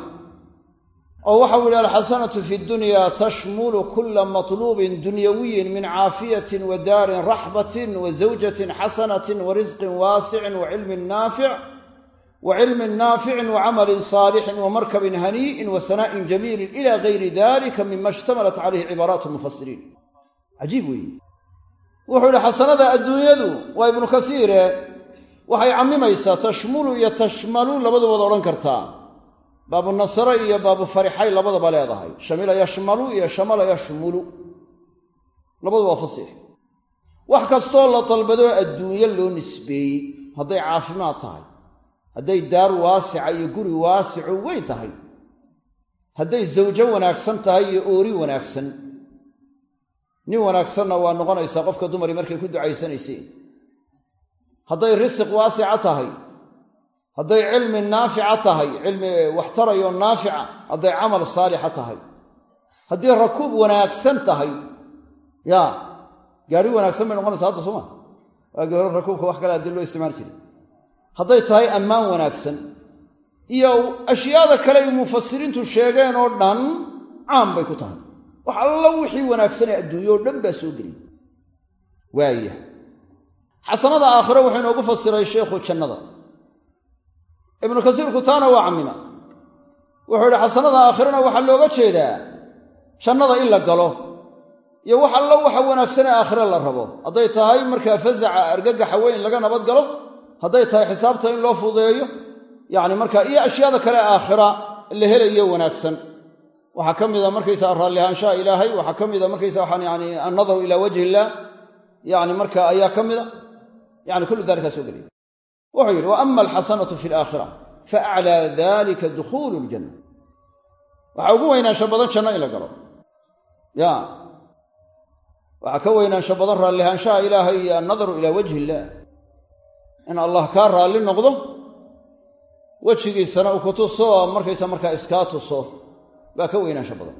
oo waxau yidhi alxasanatu fi dunya tashmulu kula matluubin dunyawiyin min caafiyatin wa daarin raxbatin wa zawjatin xasanatin wa risqin waasicin wa cilmin naafic wa cilmin naaficin wa camalin saalixin wa markabin hanii'in wa sanaa'in jamiilin ila gayri dalika mima ishtamalat calayhi cibaaraat mufasiriin cajiib weeye. Wuxuu yidhi xasanada adduunyadu waa ibnu kasiire waxay cammimaysaa tashmulu iyo tashmalu labadubaad odhan kartaa baabu nasre iyo baabu farixay labadaba leedahay. Shamila yashmalu iyo shamala yashmulu. Labadu waa fasiix wax kastoo la dalbadoo adduunyo loo nisbeeyey. Hadday caafimaad tahay hadday daar waasica iyo guri waasico weyn tahay hadday zawjo wanaagsan tahay iyo oori wanaagsan. Nin wanaagsanna waa noqonaysaa qofka dumari markay ku ducaysanayseen hadday risiq waasica tahay hadday cilmi naafica tahay cilmi waxtarayoo naafica hadday camal saalixa tahay. Haddii rakuub wanaagsan tahay ya gaari wanaagsan bay noqonaysaa hadda sooma waagii hore rakuubka wax kale haddii loo isticmaali jiray. Hadday tahay ammaan wanaagsan iyo ashyaada kale ay mufasiriintu sheegeen oo dhan caam bay ku tahay. Wax alla wixii wanaagsanee adduunyo o dhan baa soo geliyay waaya xasanada aakhire wuxuu inoogu fasiray sheikhu jannada ibnu kasiirku taana waa camima wuxuu idhi xasanada aakhirana waxaa looga jeedaa jannada in la galo iyo wax allo waxa wanaagsanee aakhire la rabo. Hadday tahay markaa fasaca argagaxa weyn laga nabad galo hadday tahay xisaabta in loo fudeeyo yacni markaa iyo ashyaada kale aakhira la helayo wanaagsan. Waxaa ka mida markaysaa raallihaanshaha ilaahay waxaa ka mida markaysa waxaan yani annadaru ilaa wajhi illaah yani marka ayaa ka mida yani kullu dalika soo gelaya wuxuu yidhi wa ama alxasanatu fi alaakhira fa aclaa dalika dukhuulu ljanna. Waxaa ugu weynaansha badan janno in la galo. Ya. Waxaa ka weynaansha badan raallihaanshaha ilaahay iyo annadaru ilaa wajhi illaah in allah kaa raalli noqdo wejigiisana uu ku tuso markaysa markaa iskaa tuso baa ka weynaansha badan.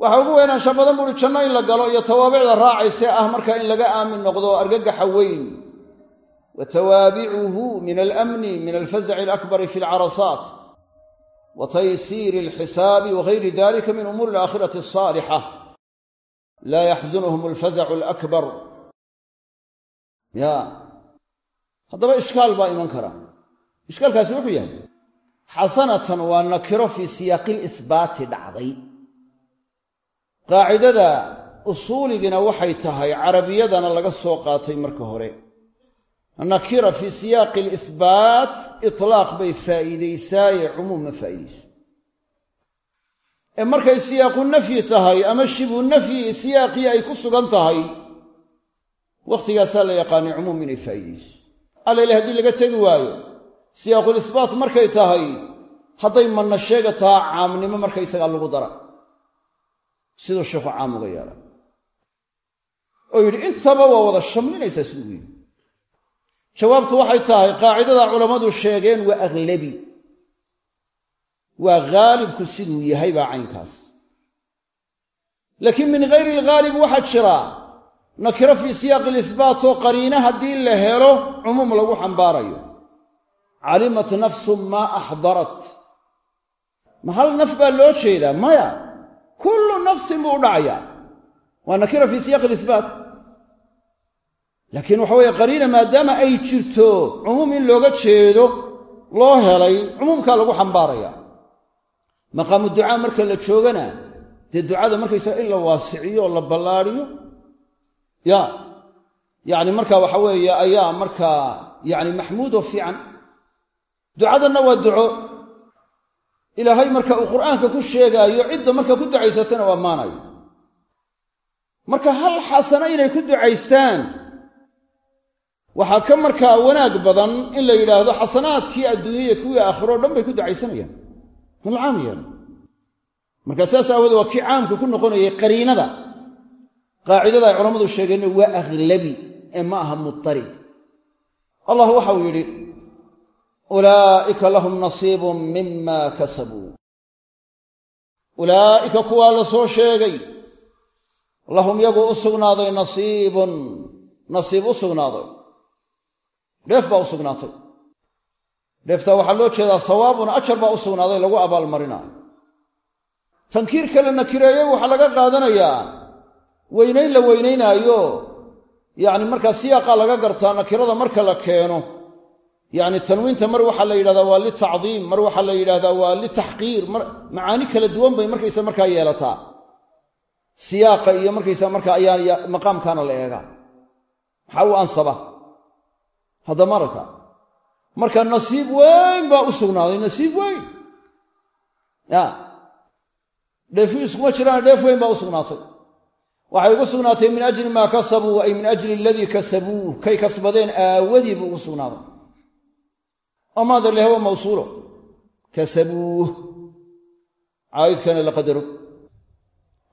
Waxaa ugu weynaansha badan buuhi janno in la galo iyo tawaabicda raacayse ah markaa in laga aamin noqdo argagaxa weyn wa tawaabicuhu min alamni min alfazaci alakbari fi alcarasaat wa taysiiri alxisaabi wagayri dalika min umuuri alaakhirati asaalixa laa yaxzunhum alfazacu alakbar ya haddaba ishkaal baa iman kara ishkaalkaasi wuxuu yahay xasanatan waa nakiro fii siyaaqi lisbaati dhacday qaacidada usuuligina waxay tahay carabiyadana laga soo qaatay marka hore nakira fii siyaaqi alisbaat itlaaq bay faa'iidaysaaye cumuum ma faa'iidayso ee markay siyaaqu nafyi tahay ama shibu nafyi siyaaqii ay ku sugan tahay wakhtigaasaa la yaqaanay cumuum inay faa'iidayso allale haddii laga tegi waayo siyaaqulisbaat markay tahay hadday manna sheega tahaa caamnimo markaysagaa lagu dara. Siduu sheikhu caam uga yeela oo yidhi intaba waa wada shamlinaysaa siduu jawaabtu waxay tahay qaacidada culammadu sheegeen waa aghlabi. Waa haalibku siduu yahay baa caynkaas. Laakiin min hayri alghaalib waxaa jira nakiro fii siyaaqi lisbaatoo qariine haddii la helo cumuum lagu xambaarayo. Calimat nafsun maa axdarat. Ma hal naf baa loo jeedaa maya kullu nafsin buu u dhacayaa. Waa nakira fii siyaaqi lisbaat laakiin waxa weeye qariina maadaama ay jirto cumuum in looga jeedo loo helay cumuumkaa lagu xambaaraya. Maqaamu ducaa marka la joogana dee ducada markaysaga in la waasiciyo oo la ballaadiyo ya yacni marka waxa weeye ayaa markaa yacni maxmuud oo fiican. Ducadanna waa duco. Ilaahay marka uu qur'aanka ku sheegaayo cidda marka ku ducaysatana waa maanayo marka hal xasano inay ku ducaystaan waxaa ka markaa wanaag badan in la yidhaahdo xasanaadkii adduunyaya kuwii aakhiro dhan bay ku ducaysanayaan malcaam yeelo marka saas aawoodee waa kii caamka ku noqonayay qariinada. Qaacidada ay culammadu sheegeenna waa aghlabi ee ma aha mutarid allah waxau yidhi ulaa'ika lahum nasiibun mima kasabuu ulaa'ika kuwaa la soo sheegay lahum yagu u sugnaaday nasiibun nasiib u sugnaaday dheef baa u sugnaatay. Dheeftaa waxaa loo jeedaa sawaabun ajar baa u sugnaaday lagu abaalmarinaa tankiirka la nakireeyey waxaa laga qaadanayaa weynayn la weynaynaayo. Yacni markaa siyaaqa laga gartaa nakirada marka la keeno. Yacni tanwiinta mar waxaa la yidhahdaa waa litacdiim mar waxaa la yidhahdaa waa litaxqiir macaani kala duwan bay markaysa markaa yeelataa. Siyaaqa iyo markaysa markaa ayaa maqaamkaana la eegaa. Maxaa u ansaba haddama aragta. Marka nasiib weyn baa u sugnaaday nasiib weyn. Ya. Dheefi iskuma jiraan dheef weyn baa u sugnaatay. Waxay ugu sugnaatay min ajli maa kasabuu ay min ajli aladii kasabuuh kay kasbadeen aawadii buu ugu sugnaaday. Oo maada leh waa mawsuulo. Kasabuuh caa'idkana la qadaro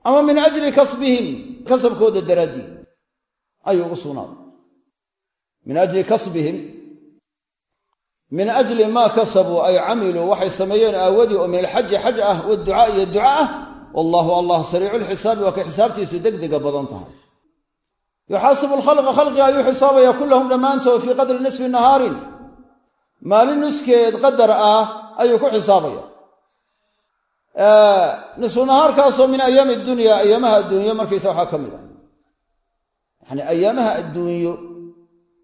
ama min ajli kasbihim kasabkooda daraaddii ayuu ugu sugnaaday min ajli kasbihim min ajli maa kasabuu ay camiluu waxay sameeyeen aawadii oo min alxaji xaj ah waducaa iyo duca ah wallaahu allah sariicu lxisaabi waa kay xisaabtiisu degdega badan tahay. yuxaasibu alkhalqa khalqiga ayuu xisaabaya kullahum dhammaantood fii qadri nisfi nahaarin. maalin nuskeed qadar ah ayuu ku xisaabaya nisfu nahaarkaasoo min ayaami dunya ayaamaha adduunyo markaysa waxaa ka mid a yacni ayaamaha adduunyo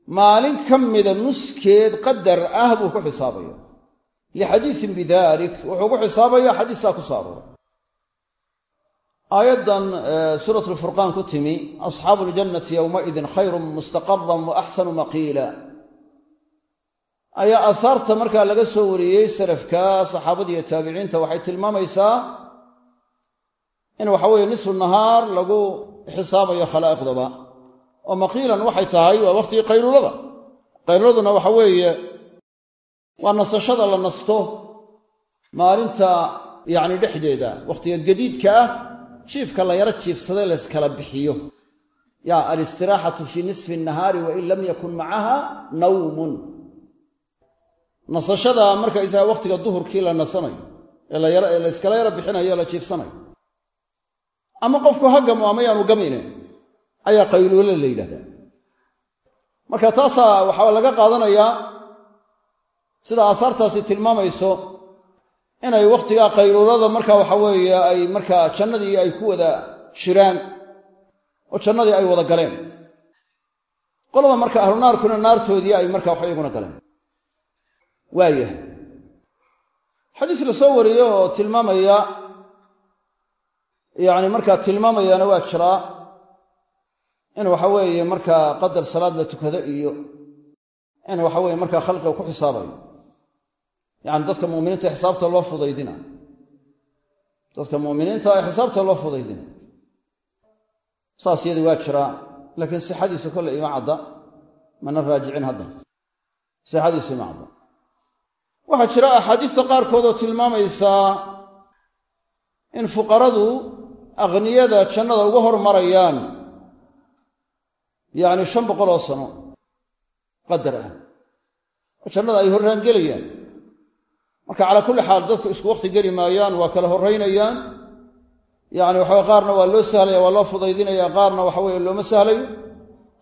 maalin ka mida nuskeed qadar ah buu ku xisaabaya lixadiisin bidalik wuxuu ku xisaabaya xadiistaa ku soo arooray aayaddan suurat lfurqaan ku timi asxaabu ljannati yowmaidin khayrun mustaqaran wa maqiila. Ayaa aahaarta markaa laga soo wariyey salafka saxaabada iyo taabiciinta waxay tilmaamaysaa in waxa weeye nisfu nahaar lagu xisaabayo khalaa'iqdaba oo maqiilan waxay tahay waa wakhtigii qayluulada qayluuladuna waxa weeye waa nasashada la nasto maalinta yacni dhexdeeda wakhtiga gadiidka ah jiifka la yaro jiifsaday layskala bixiyo. Ya alistiraaxatu fii nisfi nahaari wain lam yakun macaha nawmun. Nasashada markaysaga wakhtiga duhurkii la nasanayo ee layskala yaro bixinayo la jiifsanayo. Ama qofku ha gamo ama yaanu ayaa qayluulo la yidhahdaa. Marka taasaa waxaa laga qaadanayaa sida aasaartaasi tilmaamayso inay wakhtigaa qayluulada marka waxa weeye ay markaa jannadii ay ku wada jiraan oo jannadii ay wada galeen. Qolada marka ahlu naarkuna naartoodii ay marka wax iyaguna galeen. Waayahay xadiis la soo wariyey oo tilmaamaya yacni markaa tilmaamayaana waa jiraa in waxa weeye markaa qadar salaad la tukado iyo in waxa weeye markaa khalqiga ku xisaabayo. Yacni dadka mu'miniinta xisaabta loo fudaydina. Dadka mu'miniinta xisaabta loo fudaydina. Saas yadii waa jiraa laakiin sixadiisu kolle ima cadda mana raajicin hadda. Sixadiisu ima cadda. Waxaa jira axaadiista qaarkood oo tilmaamaysaa in fuqaradu akhniyada jannada uga hormarayaan yacni shan boqol oo sano qadar ah. Oo jannada ay horraan gelayaan. Marka calaa kulli xaal dadku isku wakhti geli maayaan waa kala horraynayaan. Yacni waxawe qaarna waa loo sahlaya waa loo fudaydinaya qaarna waxa weye looma sahlayo.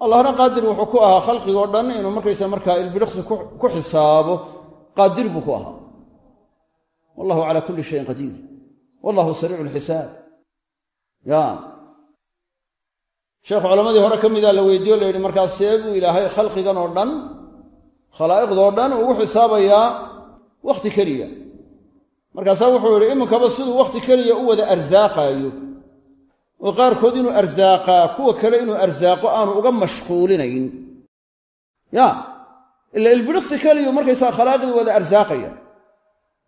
Allahna qaadir wuxuu ku ahaa khalqigoo dhan inuu markaysa markaa ilbiriqsi ku xisaabo qaadir buu ku ahaa. Wallahu calaa kulli shayin qadiir. Wallahu sariicu lxisaab ya sheekhu culammadii hore ka mida la weydiiyo la yidhi markaas see buu ilaahay khalqigan oo dhan khalaa'iqdoo dhan ugu xisaabayaa wakhti keliya. Markaasaa wuxuu yidhi iminkaba siduu wakhti keliya u wada arsaaqaayo. Oo qaarkood inuu arsaaqaa kuwa kale inuu arsaaqo aanu uga mashquulinayn. Ya ila ilbiriqsi keliyu markaysaa khalaa'iqdii wada arsaaqaya.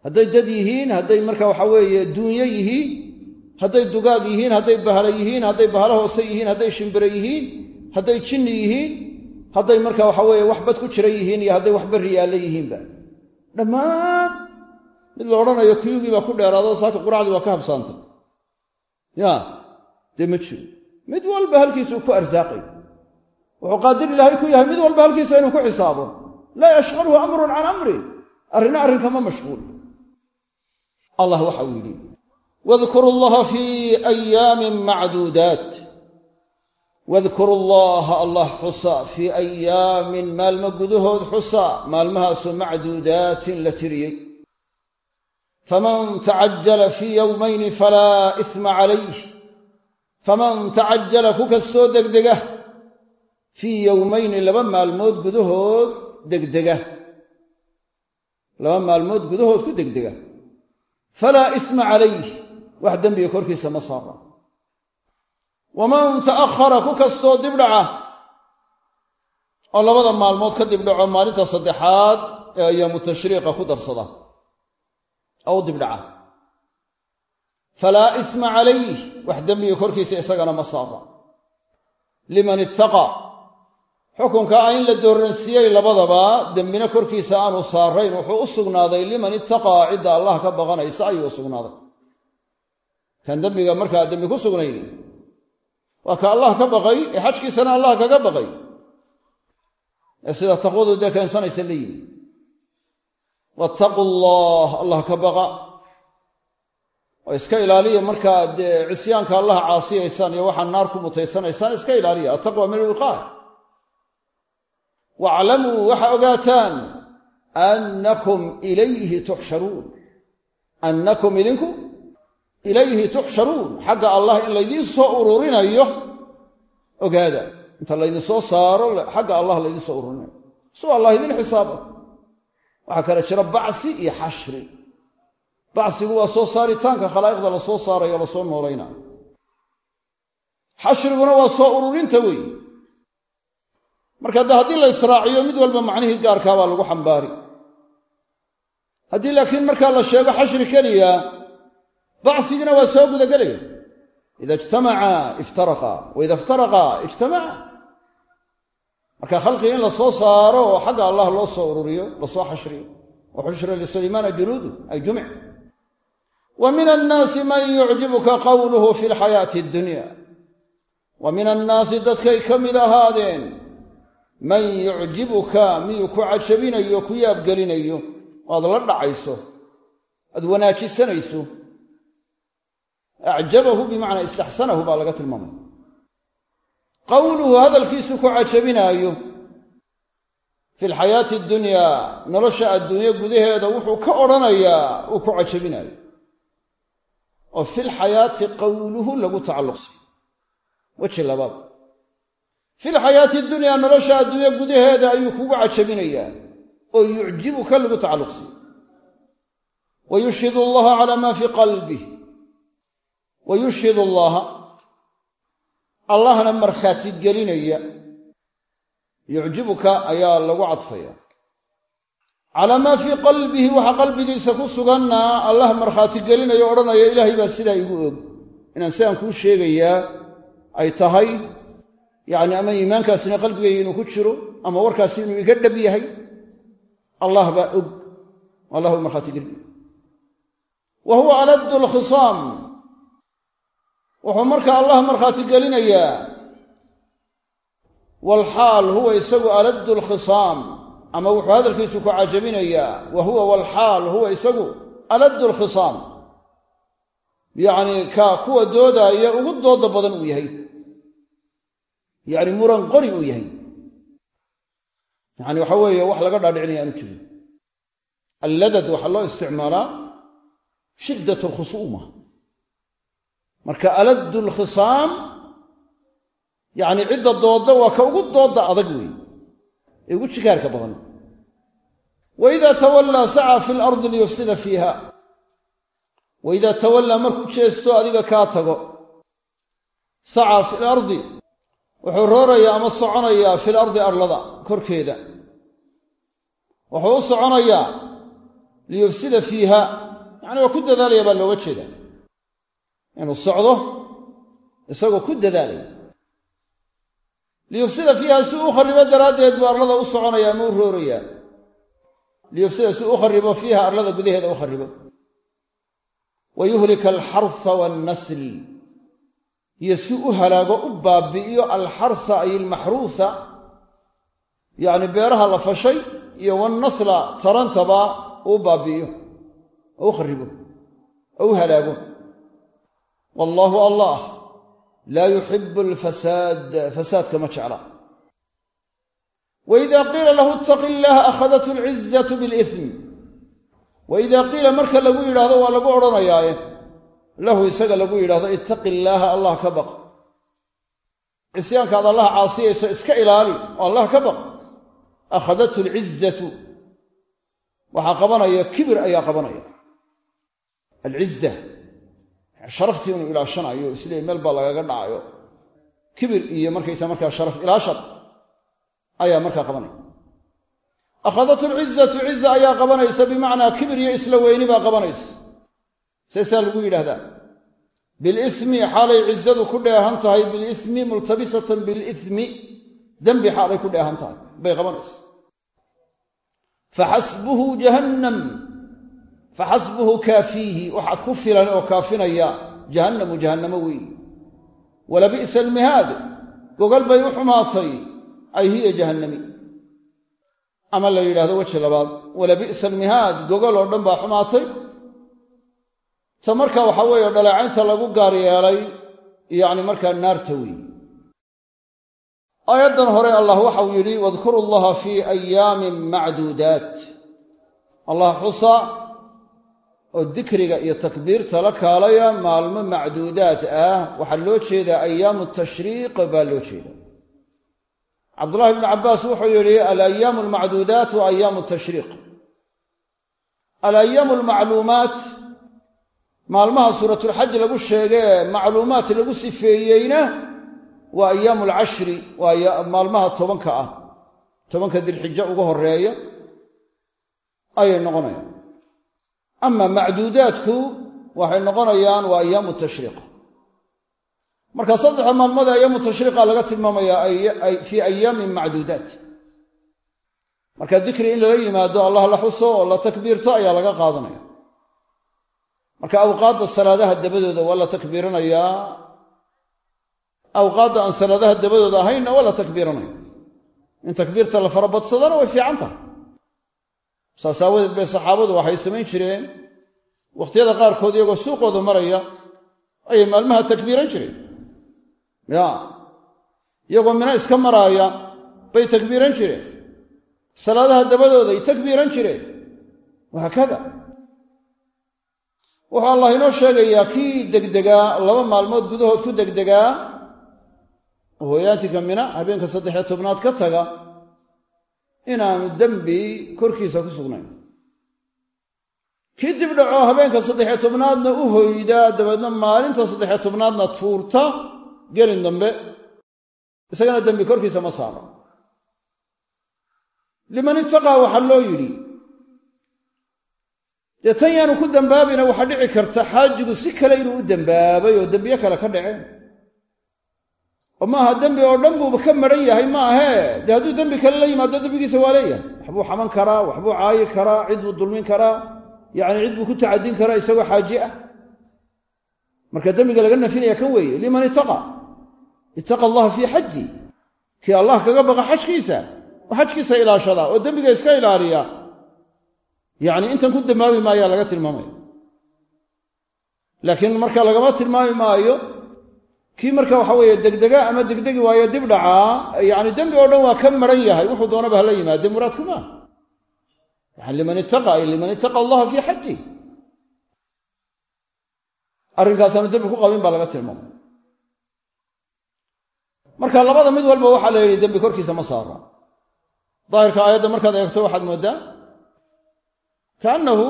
Hadday dad yihiin hadday marka waxa weeye duunyo yihiin hadday dugaag yihiin hadday bahalo yihiin hadday bahalo hoose yihiin hadday shimbire yihiin hadday jinni yihiin hadday marka waxa weeye wax bad ku jira yihiin iyo hadday wax barri yihiinba dhammaan! Mid la odhanayo kuyugii baa ku dheeraado saaka quracdii waa ka habsaantay. Ya dee ma jiro. Mid walba halkiisuu ku arsaaqay. Wuxuu qaadir ilaahay ku yahay mid walba halkiisa inuu ku xisaabo. Laa yashqaluhu amrun can amrin. Arrina arrinkama mashquul. Allah waxa uu yidhi wadkuru llaha fii ayaamin macduudaat wadkuru llaha allah xusa fii ayaamin maalmo gudahood xusa maalmahaasoo macduudaatin la tiriyey faman tacajala fii yowmayni falaa isma calayh faman tacajala ku kastoo degdega fii yowmayni laba maalmood gudahood degdega laba maalmood gudahood ku degdega falaa isma calayh wax dembiga korkiisa ma saara waman ta'akhara ku kastoo dibdhaca oo labada maalmood ka dibdhaco maalinta saddexaad ee ayaamu tashriiqa ku darsada. Oo u dibdhaca falaa isma calayh wax dembiga korkiisa isagana ma saara liman ittaqaa xukunka ah in la dooransiiyey labadaba dembina korkiisa aanu saarayn wuxuu u sugnaaday liman ittaqaa cidda allah ka baqanaysa ayuu u sugnaaday kan dembiga markaa dembi ku sugnayni waa ka allah ka baqay ee xajkiisana allah kaga baqay. Ee sida taqwadu dee keensanaysa la yimi. Wattaquu allah allah ka baqa. Oo iska ilaaliya markaa cisyaanka allah caasiyaysaan iyo waxaa naar ku mutaysanaysaan iska ilaaliya. Attaqwa min alwiqaaya waaclamuu waxa ogaataan annakum ilayhi tuxsharuun. Annakum idinku ilayhi tuxsharuun. Xagga allah in laydiin soo ururinayo ogaada. Inta laydinsoo saaro xagga allah laydiin soo ururinayo. Suu allah idin xisaaba waxaa kale jira bacsi iyo xashri. Bacsigu waa soo saaritaanka khalaa'iqda la soo saarayo la soo noolayna xashriguna waa soo ururinta wey marka de haddii la israaciyo mid walba macnihii gaarkaa baa lagu xambaari. Haddii laakiin markaa la sheego xashri keliya bacsigina waa soo gudagelaya ida ijtamaca iftaraqa. Wa ida iftaraqa ijtamaca marka khalqiga in la soo saaro oo xagga allah loo soo ururiyo la soo xashriyo. Wa xushira lisulaymaana junuudu ay jumic wa min annaasi man yucjibuka qawluhu fi lxayaati addunya wa min annaasi dadkay ka mid ahaadeen man yucjibuka miyuu ku cajabinayo ku yaabgelinayo oo aad la dhacayso aad wanaajisanayso acjabahu bimacnaa istaxsanahu baa laga tilmaamaya qowluhu hadalkiisu ku cajabinaayo fi lxayaati adunyaa nolosha adduunye gudaheeda wuxuu ka odhanayaa uu ku cajabinaayo. oo filxayaati qowluhu lagu tacalluqsiyo weji labaad filxayaati dunyaa nolosha adduunye gudaheeda ayuu kugu cajabinayaa. oo yucjibuka lagu tacalluqsiyo wa yushhidu allaha calaa maa fii qalbih wa yushhidu allaha allahna markhaati gelinaya yucjibuka ayaa lagu cadfaya calaa maa fii qalbihi waxa qalbigiisa ku suganna allah markhaati gelinayo odhanaya ilaahay baa sidaa igu og inaan sidaan kuu sheegayaa ay tahay yacni ama iimaankaasina qalbigayga inuu ku jiro ama warkaasi inuu iga dhab yahay allah baa og allah u markhaati gelinaya wa huwa aladdu alkhisaam wuxuu marka allah markhaati gelinayaa walxaal huwa isagu aladdu alkhisaam ama wuxuu hadalkiisu ku cajabinayaa wa huwa walxaal huwa isagu aladdu alkhisaam yacnii ka kuwa doodaaya ugu dooda badan uu yahay. Yacni muran qori uu yahay. Yacni waxa weeye wax laga dhaadhicinaya aanu jirin alladad waxaa loo isticmaalaa shiddat alkhusuuma marka aladdu alkhisaam yacni cidda doodda waa ka ugu doodda adag weeye ee ugu jikaarka badan. Wa idaa tawallaa sacaa fi lardi liyufsida fiiha. Wa tawallaa markuu jeesto adiga kaa tago. Sacaa fi lardi wuxuu roorayaa ama soconayaa fil ardi arlada korkeeda. Wuxuu u soconayaa liyufsida fiiha. Yacni waa ku dadaalaya baa looga jeedaa inuu socdo isagoo ku dadaalaya liyufsida fiiha si u kharibo daraaddeed buu arlada u soconaya ama u roorayaa liyufsida si u kharibo fiiha arlada gudaheeda u kharibo wa yuhlika alxarfa waannasl iyo si u halaago u baabi'iyo alxarsa ay ilmaxruusa yacni beeraha la fashay iyo wannasla tarantaba uu baabi'iyo oo u kharibo oo u halaago wallaahu allah laa yuxibu alfasaad fasaadka ma jecla. Waida qiila lahu ittaqi illaha akhadathu alcizatu bilism waida qiila marka lagu yidhaahdo waa lagu odhanayaaye. Lahu isaga lagu yidhahdo ittaqi illaaha allah ka baq. Cisyaankaad allah caasiyayso iska ilaali oo allah ka baq. Akhadathu alcizatu waxaa qabanaya kibir ayaa qabanaya sharaftii inuu ilaashanayo isleey meel baa lagaga dhacayo kibir iyo markaysa markaa sharaf ilaashad ayaa markaa qabanaya. Akhadathu alcizatu ciza ayaa qabanaysa bimacnaa kibir iyo isla weyni baa qabanaysa. Seesaa lagu yidhaahdaa. Bilismi xaalay cizadu ku dheehan tahay bilismi multabisatan bilismi dembi xaalay ku dheehan tahay bay qabanaysa. Faxasbuhu jahannam faxasbuhu kaafiihi waxa ku filan oo kaafinaya jahannamu jahannamo weeyi walabi'sa almihaad gogol bay u xumaatay. ay hiya jahannami ama la yidhahdo weji labaad walabi'sa almihaad gogol oo dhan baa xumaatay. ta marka waxa weeye dhaleecaynta lagu gaar yeelay. yacni markaa naarta weeyi aayaddan hore allah waxau yidhi wadkuru llaha fii ayaamin macduudaat allah oo dikriga iyo takbiirta la kaalaya maalmo macduudaad ah waxaa loo jeedaa ayaamu tashriiq baa loo jeeda cabdullahi bnu cabbaas wuxuu yidhi alayaamu almacduudaat wa ayaamu tashriiq. Alayaamu almacluumaat maalmaha suuratulxaj lagu sheegee macluumaat lagu sifeeyeyna waa ayaamu alcashri waa maalmaha tobanka ah tobanka dilxijo uga horreeya ayay noqonayaan ama macduudaadku waxay noqonayaan waa ayaamu tashriiq. Marka saddexa maalmood ayaamu tashriiqa laga tilmaamayaa fii ayaamin macduudaat. Marka dikri in lala yimaado allah la xuso oo la takbiirto ayaa laga qaadanaya. Marka awqaadda salaadaha dabadooda waa la takbiiranayaa awqaadda aan salaadaha dabadooda ahaynna waa la takbiiranaya. In takbiirta la farabadsadana way fiican tahay saas aawadeed bay saxaabadu waxay samayn jireen. Wakhtiyada qaarkood iyagoo suuqooda maraya ayay maalmaha takbiiran jireen. Ya. Iyagoo mina iska maraaya bay takbiiran jireen. Salaadaha dabadooday takbiiran jireen. Wahaakada wuxuu allah inoo sheegayaa kii degdegaa laba maalmood gudahood ku degdegaa hooyaantika mina habeenka saddexiyo tobnaad ka taga inaanu dembi korkiisa ku sugnayn. Kii dib dhaco habeenka saddexiyo tobnaadna u hoydaa dabeedna maalinta saddexiyo tobnaadna tuurta gelin dambe isagana dembi korkiisa ma saaro. Liman itaqaa waxaa loo yidhi dee tan yaanu ku dambaabina waxaa dhici karta xaajigu si kale inuu u dembaabay oo dembiyo kale ka dhaceen oo maaha dembi oo dhan buuba ka maran yahay maahee dee hadduu dembi kale la yimaado dembigiisa waa leeyahay. Waxbuu xaman karaa waxbuu caayi karaa cid buu dulmin karaa yacni cid buu ku tacadin karaa isagoo xaaji ah. Marka dembiga laga nafinaya kan weeye liman itaqa itaqa allaha fii xaji kii allah kaga baqa xajkiisa oo xajkiisa ilaashada oo dembiga iska ilaaliya. Yacni intan ku dambaabi maayaa laga tilmaamaya. Laakiin marka lagama tilmaami maayo kii marka waxa weeye degdega ama degdegi waayo dib dhacaa yacni dembi oo dhan waa ka maran yahay wuxuu doonaba hala yimaade muraadku maa yani liman ittaqa liman ittaqa allaha fii xaji arrinkaasaanu dembi ku qabin baa laga tilmaamay. Marka labada mid walba waxaa la yidhi dembi korkiisa ma saara daahirka aayadda markaad eegto waxaad mooddaa kaannahu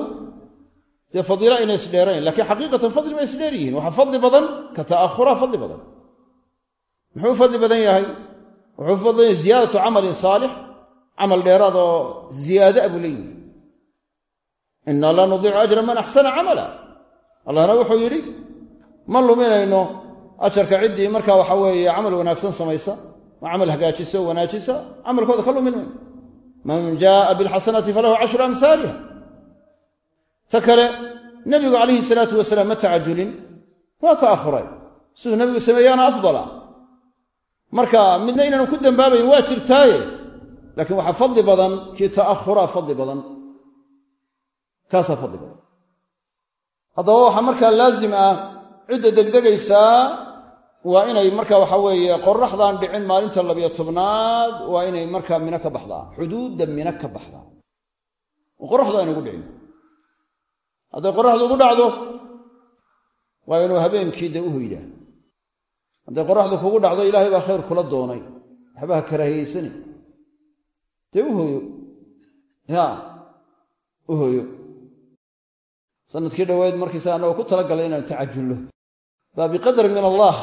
dee fadiila ayna isdheerayn laakiin xaqiiqatan fadli bay isdheer yihiin. Waxaa fadli badan ka ta'ahura fadli badan. Muxuu fadli badan yahay? Wuxuu fadli ziyaadatu camalin saalix. Camal dheeraad oo ziyaadaa buu leeyihi inna laa nudiicu ajra man axsana camala. Allahna wuxuu yidhi ma luminayno ajarka ciddii marka waxa weeye camal wanaagsan samaysa ma camal hagaajisa oo wanaajisa camalkooda ka lumin man jaaa bilxasanati falahu cashru amhaaliha ta kale nebigu calayhi salaatu wasalaam ma tacajulin. Waa ta'ahuray siduu nebigu sameeyaana afdala. Marka midna inaanu ku dambaabayn waa jirtaaye. Laakiin waxaa fadli badan kii ta'ahuraa fadli badan. Kaasaa fadli badan. Haddaba waxaa markaa laazim ah cidda degdegaysaa waa inay marka waxa weeye qoraxdaan dhicin maalinta labiyo tobnaad waa inay markaa mino ka baxdaa. Xuduudda mino ka baxdaa. Oo qoraxdu ayna ugu dhicin hadday qoraxdu ugu dhacdo waa inuu habeenkii dee u hoydaa hadday qoraxdu kugu dhacdo ilaahay baa khayr kula doonay. Waxba ha karaahiyeysani dee u hooyo ya u hooyo sannadkii dhoweed markiisa annagoo ku talagalay inaanu tacajullo. Baa biqadar min allah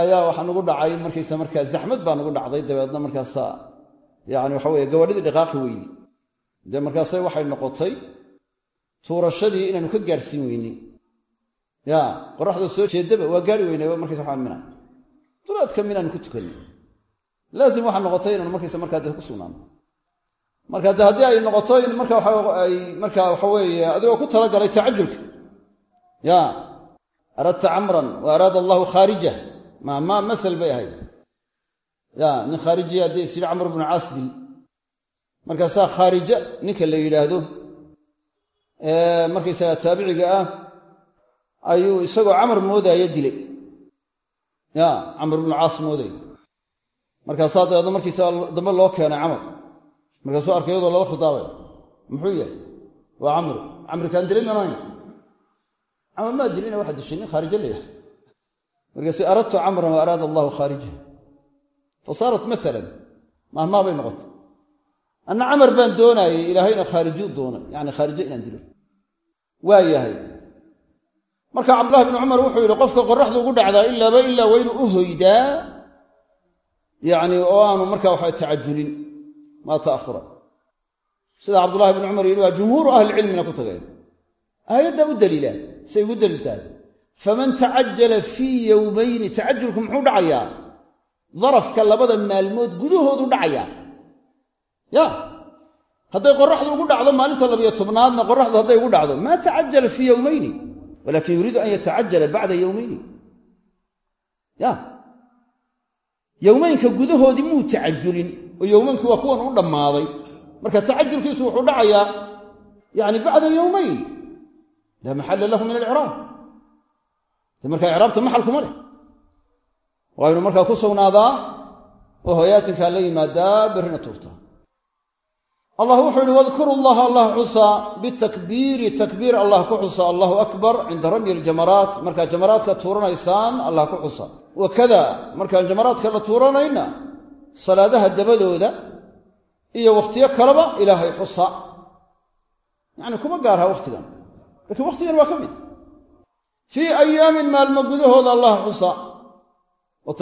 ayaa waxaa nugu dhacay markaysa markaa zaxmad baa nugu dhacday dabeedna markaasa yani waxa weye gawadhidii dhiqaaqi weydi. Dee markaase waxay noqotay tuurashadii inaanu ka gaadhsiin weynay ya qoraxdoo soo jeedaba waa gaari weynayba markaysa waxaan mina. Dulaadka minaanu ku tukanay laazim waxaa noqotay inaanu markaysa markaa dee ku sugnaano. Marka de haddii ay noqoto in marka ay marka waxa weeye adigoo ku talagalay tacajulka. Ya aradta camran wa araada allahu khaarija ma ma masal bay ahayd. Ya nin khaarijiya haddii is yidhi camr bnu caas dil markaasaa khaarija ninka la yidhaahdo markaysaga taabiciga ah ayuu isagoo camar moodaayo dilay. Ya camr bnu caas moodaya markaasaa dabeedna markiisa dambe loo keenay camar. Markaasuu arkay iyadoo lala khitaabay. Muxuu yahay? Waa camru camri kaan dilay manayn camar maa dilina waxaa dishay nin khaarijo la yahay markaasuu aradtu camran wa araada allahu khaarijaha. Fa saarat masalan mahmaa bay noqotay. Anna camar baan doonaayey ilaahayna khaarijuu doonay. Yani khaarijo inaan waa yahay. Marka cabdulahi bnu cumar wuxuu yidhi qofka qoraxdu ugu dhacdaa ilaaba ilaa waa inuu u hoydaa. Yani oo aanu marka waxa tacajulin maa ta'ahura sida cabdulahi bnu cumar yidhi waa jumhuuru ahlicilmina ku tageen aayaddaa u daliila say ugu daliiltahay faman tacajala fii yowmayni tacajulku muxuu dhacayaa? Darafka labada maalmood gudahoodu dhacayaa? Ya hadday qoraxdu ugu dhacdo maalinta labiyo tobnaadna qoraxdu hadday ugu dhacdo maa tacajala fii yowmayni walakin yuriidu an yatacajala bacda yowmayni ya. Yowmaynka gudahoodii muu tacajulin oo yowmaynku waa kuwan u dhammaaday. Marka tacajulkiisu wuxuu dhacayaa yani bacda yowmayn laa maxalla lahu min alicraab de markaa icraabta maxal kuma leh. Waa ynu markaa ku sugnaadaa oo hoyaatinkaa la yimaadaa berrina tuurtaa allah wuxuu yihi wadkuru llaha allah xusa bitakbiiri takbiir allah ku xusa allahu akbar cinda ramyi ljamaraat markaad jamaraadka tuuranaysaan allah ku xusa wakada markaan jamaraadka la tuuranayna salaadaha dabadooda iyo wakhtiyo kaleba ilaahay xusa yacni kuma gaarha wakhtigan lakiin wakhtigan waa ka mid. Fii ayaamin maalmo gudahooda allah xusa oo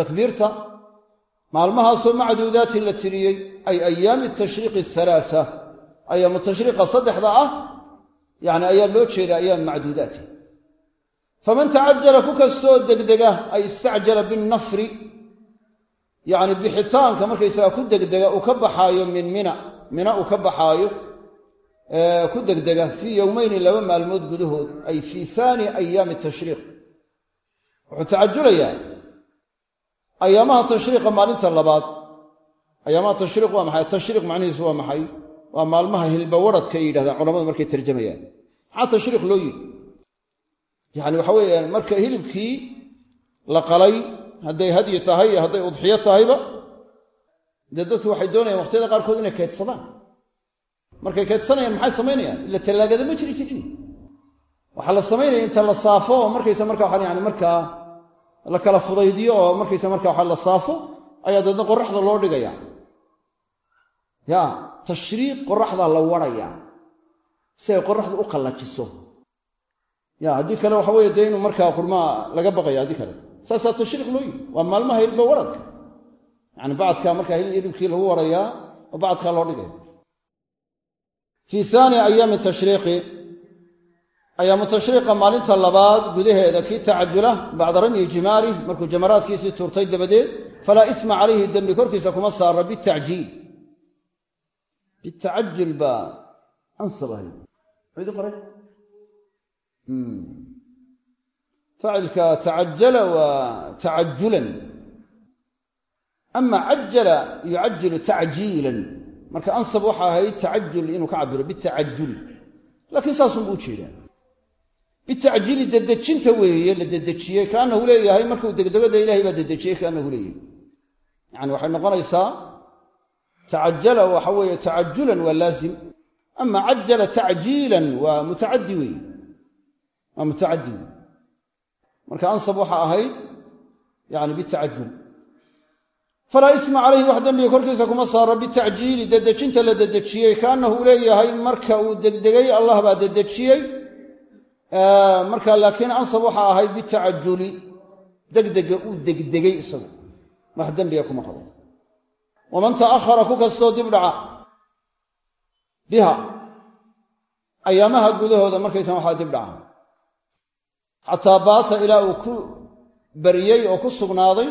maalmahaasoo macduudaatin la tiriyey ay ayaami tashriiqi ahalaaa ayaamu tashriiqa saddexda ah yani ayaa loo jeeda ayaam macduudaati. Faman tacajala ku kastoo degdega ay istacjala binnafri yacni bixitaanka markaysaga ku degdega uu ka baxaayo min mina mina uu ka baxaayo ku degdega fii yowmayni laba maalmood gudahood ay fii haani ayaami tashriiq. Wuxuu tacajulayaa ayaamaha tashriiqa maalinta labaad. Ayaamaha tashriiq waa maxay? Tashriiq macnihiisu waa maxay? Waa maalmaha hilbawaradka ay yidhahdaan culamadu markay tarjamayaan. Maxaa tashriiq loo yidhi? Yacni waxa weeyaan marka hilibkii la qalay hadday hadyi tahay iyo hadday udxiyo tahayba dee dadku waxay doonayaan waqtiyada qaarkood inay kaydsadaan. Markay kaydsanayaan maxay samaynayaan? Ila tallaagada ma jiri jirin. Waxaa la samaynaya inta la saafo oo markaysa marka waxaan yani markaa la kala fudaydiyo oo markaysa marka waxa la saafo ayaa daedna qoraxda loo dhigaya. Ya tashriiq qoraxdaa la warayaa si ay qoraxdu u qallajiso. Ya haddii kale waxa weye dee markaa qurmaa laga baqaya haddii kale. Saasaa tashriiq loo yidhi waa maalmaha hilba waradka. Yani bacadkaa markaa hilibkii lagu warayaa oo bacadkaa loo dhigaya. Fii haani ayaami tashriiqi ayaamu tashriiqa maalinta labaad gudaheeda kii tacajula bacda ramyi jimaarih markuu jamaraadkiisii tuurtay dabadeed falaa isma calayhi dembi korkiisa kuma saara bitacjiil. Bitacajul baa ansab ahay qoray. Faacilka tacajala waa tacajulan ama cajala yucajilu tacjiilan. Marka ansab waxa ahayd tacajul inuu ka cabiro bitacajuli laakiin saasunbuu u jeedaa bitacjiili dedejinta weeye la dedejiyey kaanahu leeyahay markuu degdego ilahay baa dedejiyey kaanahu leeyahay yani waxay noqonaysaa tacajala waxa weeye tacajulan waa laazim ama cajala tacjiilan waa mutacadi weeye waa mutacadi wey marka ansab waxa ahayd yani bitacajul falaa isma calayhi wax dembiga korkiisa kuma saaro bitacjiili dedejinta la dedejiyey kaanahu leeyahay marka uu degdegay allah baa dedejiyey marka laakiin ansab waxa ahayd bitacajuli degdega uu degdegay isagu. Wax dembiga kuma qabo. Waman ta'ahara ku kastoo dib dhaca biha ayaamaha gudahooda markaysan waxaa dib dhaca. Xataa baata ilaa uu ku bariyey oo ku sugnaaday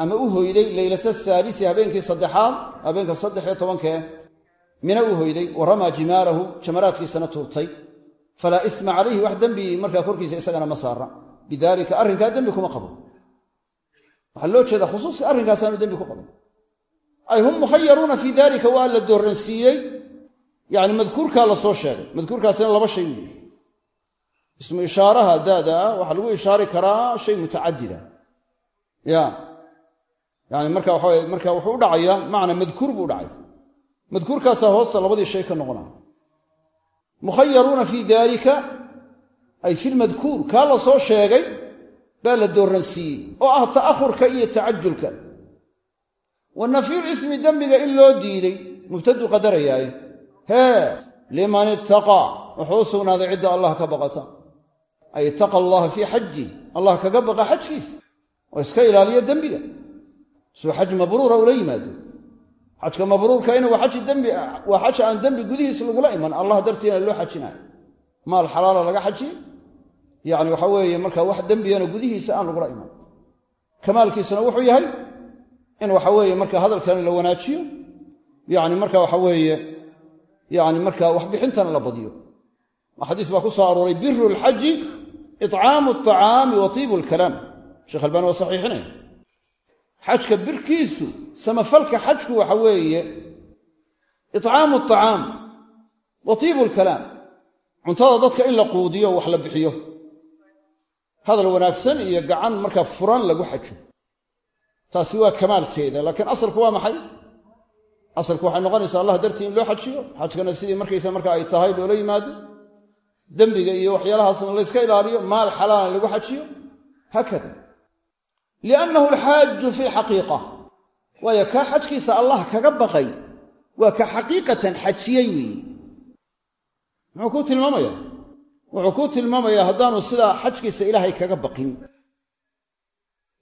ama u hoyday leylata saalisi habeenkii saddexaad habeenka saddex iyo tobankee mina u hoyday wa ramaa jimaarahu jamaraadkiisana tuurtay falaa isma calayhi wax dembi markaa korkiisa isagana ma saara bidaalika arrinkaa dembi kuma qabo waxaa loo jeedaa khusuuska arrinkaasaanu dembi ku qabin ay hum mukhayaruuna fii dalika waa la dooransiiyey yani madkuurkaa la sheegay madkuurkaasina laba shay weeye ismu ishaaraha daada waxaa lagu ishaari karaa shay mutacadida ya yani marka waxawe marka wuxuu u dhacayaa macna madkuur buu dhacay madkuurkaasaa hoosta labadii shay ka noqonaya mukhayaruuna fii dalika ay fi lmadkuur kaa la soo sheegay baa la dooransiiyey oo ah ta'ahurka iyo tacajulka. Wa nafyulismi dembiga in loo diiday mubtadu qadarayaaye hee liman ittaqaa wuxuu u sugnaaday cidda allah ka baqata. Ay ittaqa allaha fii xaji allah kaga baqa xajkiisa oo iska ilaaliyo dembiga suu xaj mabruura ula yimaado xajka mabruurka in waa xaj aan dembi gudihiis lagula iman allah dartiina loo xajinayo maal xalaala laga xajiye yani waxa weeye marka wax dembiyana gudihiisa aan lagula iman. Kamaalkiisuna wuxuu yahay in waxa weeye marka hadalkana la wanaajiyo. Yani marka waxa weeye yani marka waxbixintana la badiyo. Xadiis baa ku soo arooray biru lxaji icaamu acaami wa tiibu lkalaam sheekh albani waa saxiixinaya xajka birkiisu samafalka xajku waxa weeye icaamu acaam wa tiibu cuntada dadka in la quudiyo wax la bixiyo. Hadal wanaagsan iyo gacan marka furan lagu xajo. Taasi waa kamaalkeeda laakiin asalku waa maxay? Asalku waxay noqonaysaa allah dartii in loo xajiyo xajkana sidii markaysa marka ay tahay loola yimaado. Dembiga iyo waxyaalahaasna layska ilaaliyo maal xalaalan lagu xajiyo. Haakada liannahu alxaaju fi lxaqiiqa waayo kaa xajkiisa allah kaga baqay waa ka xaqiiqatan xajiyey weeye muxuu kuu tilmaamaya wuxuu kuu tilmaamayaa haddaanu sidaa xajkiisa ilaahay kaga baqin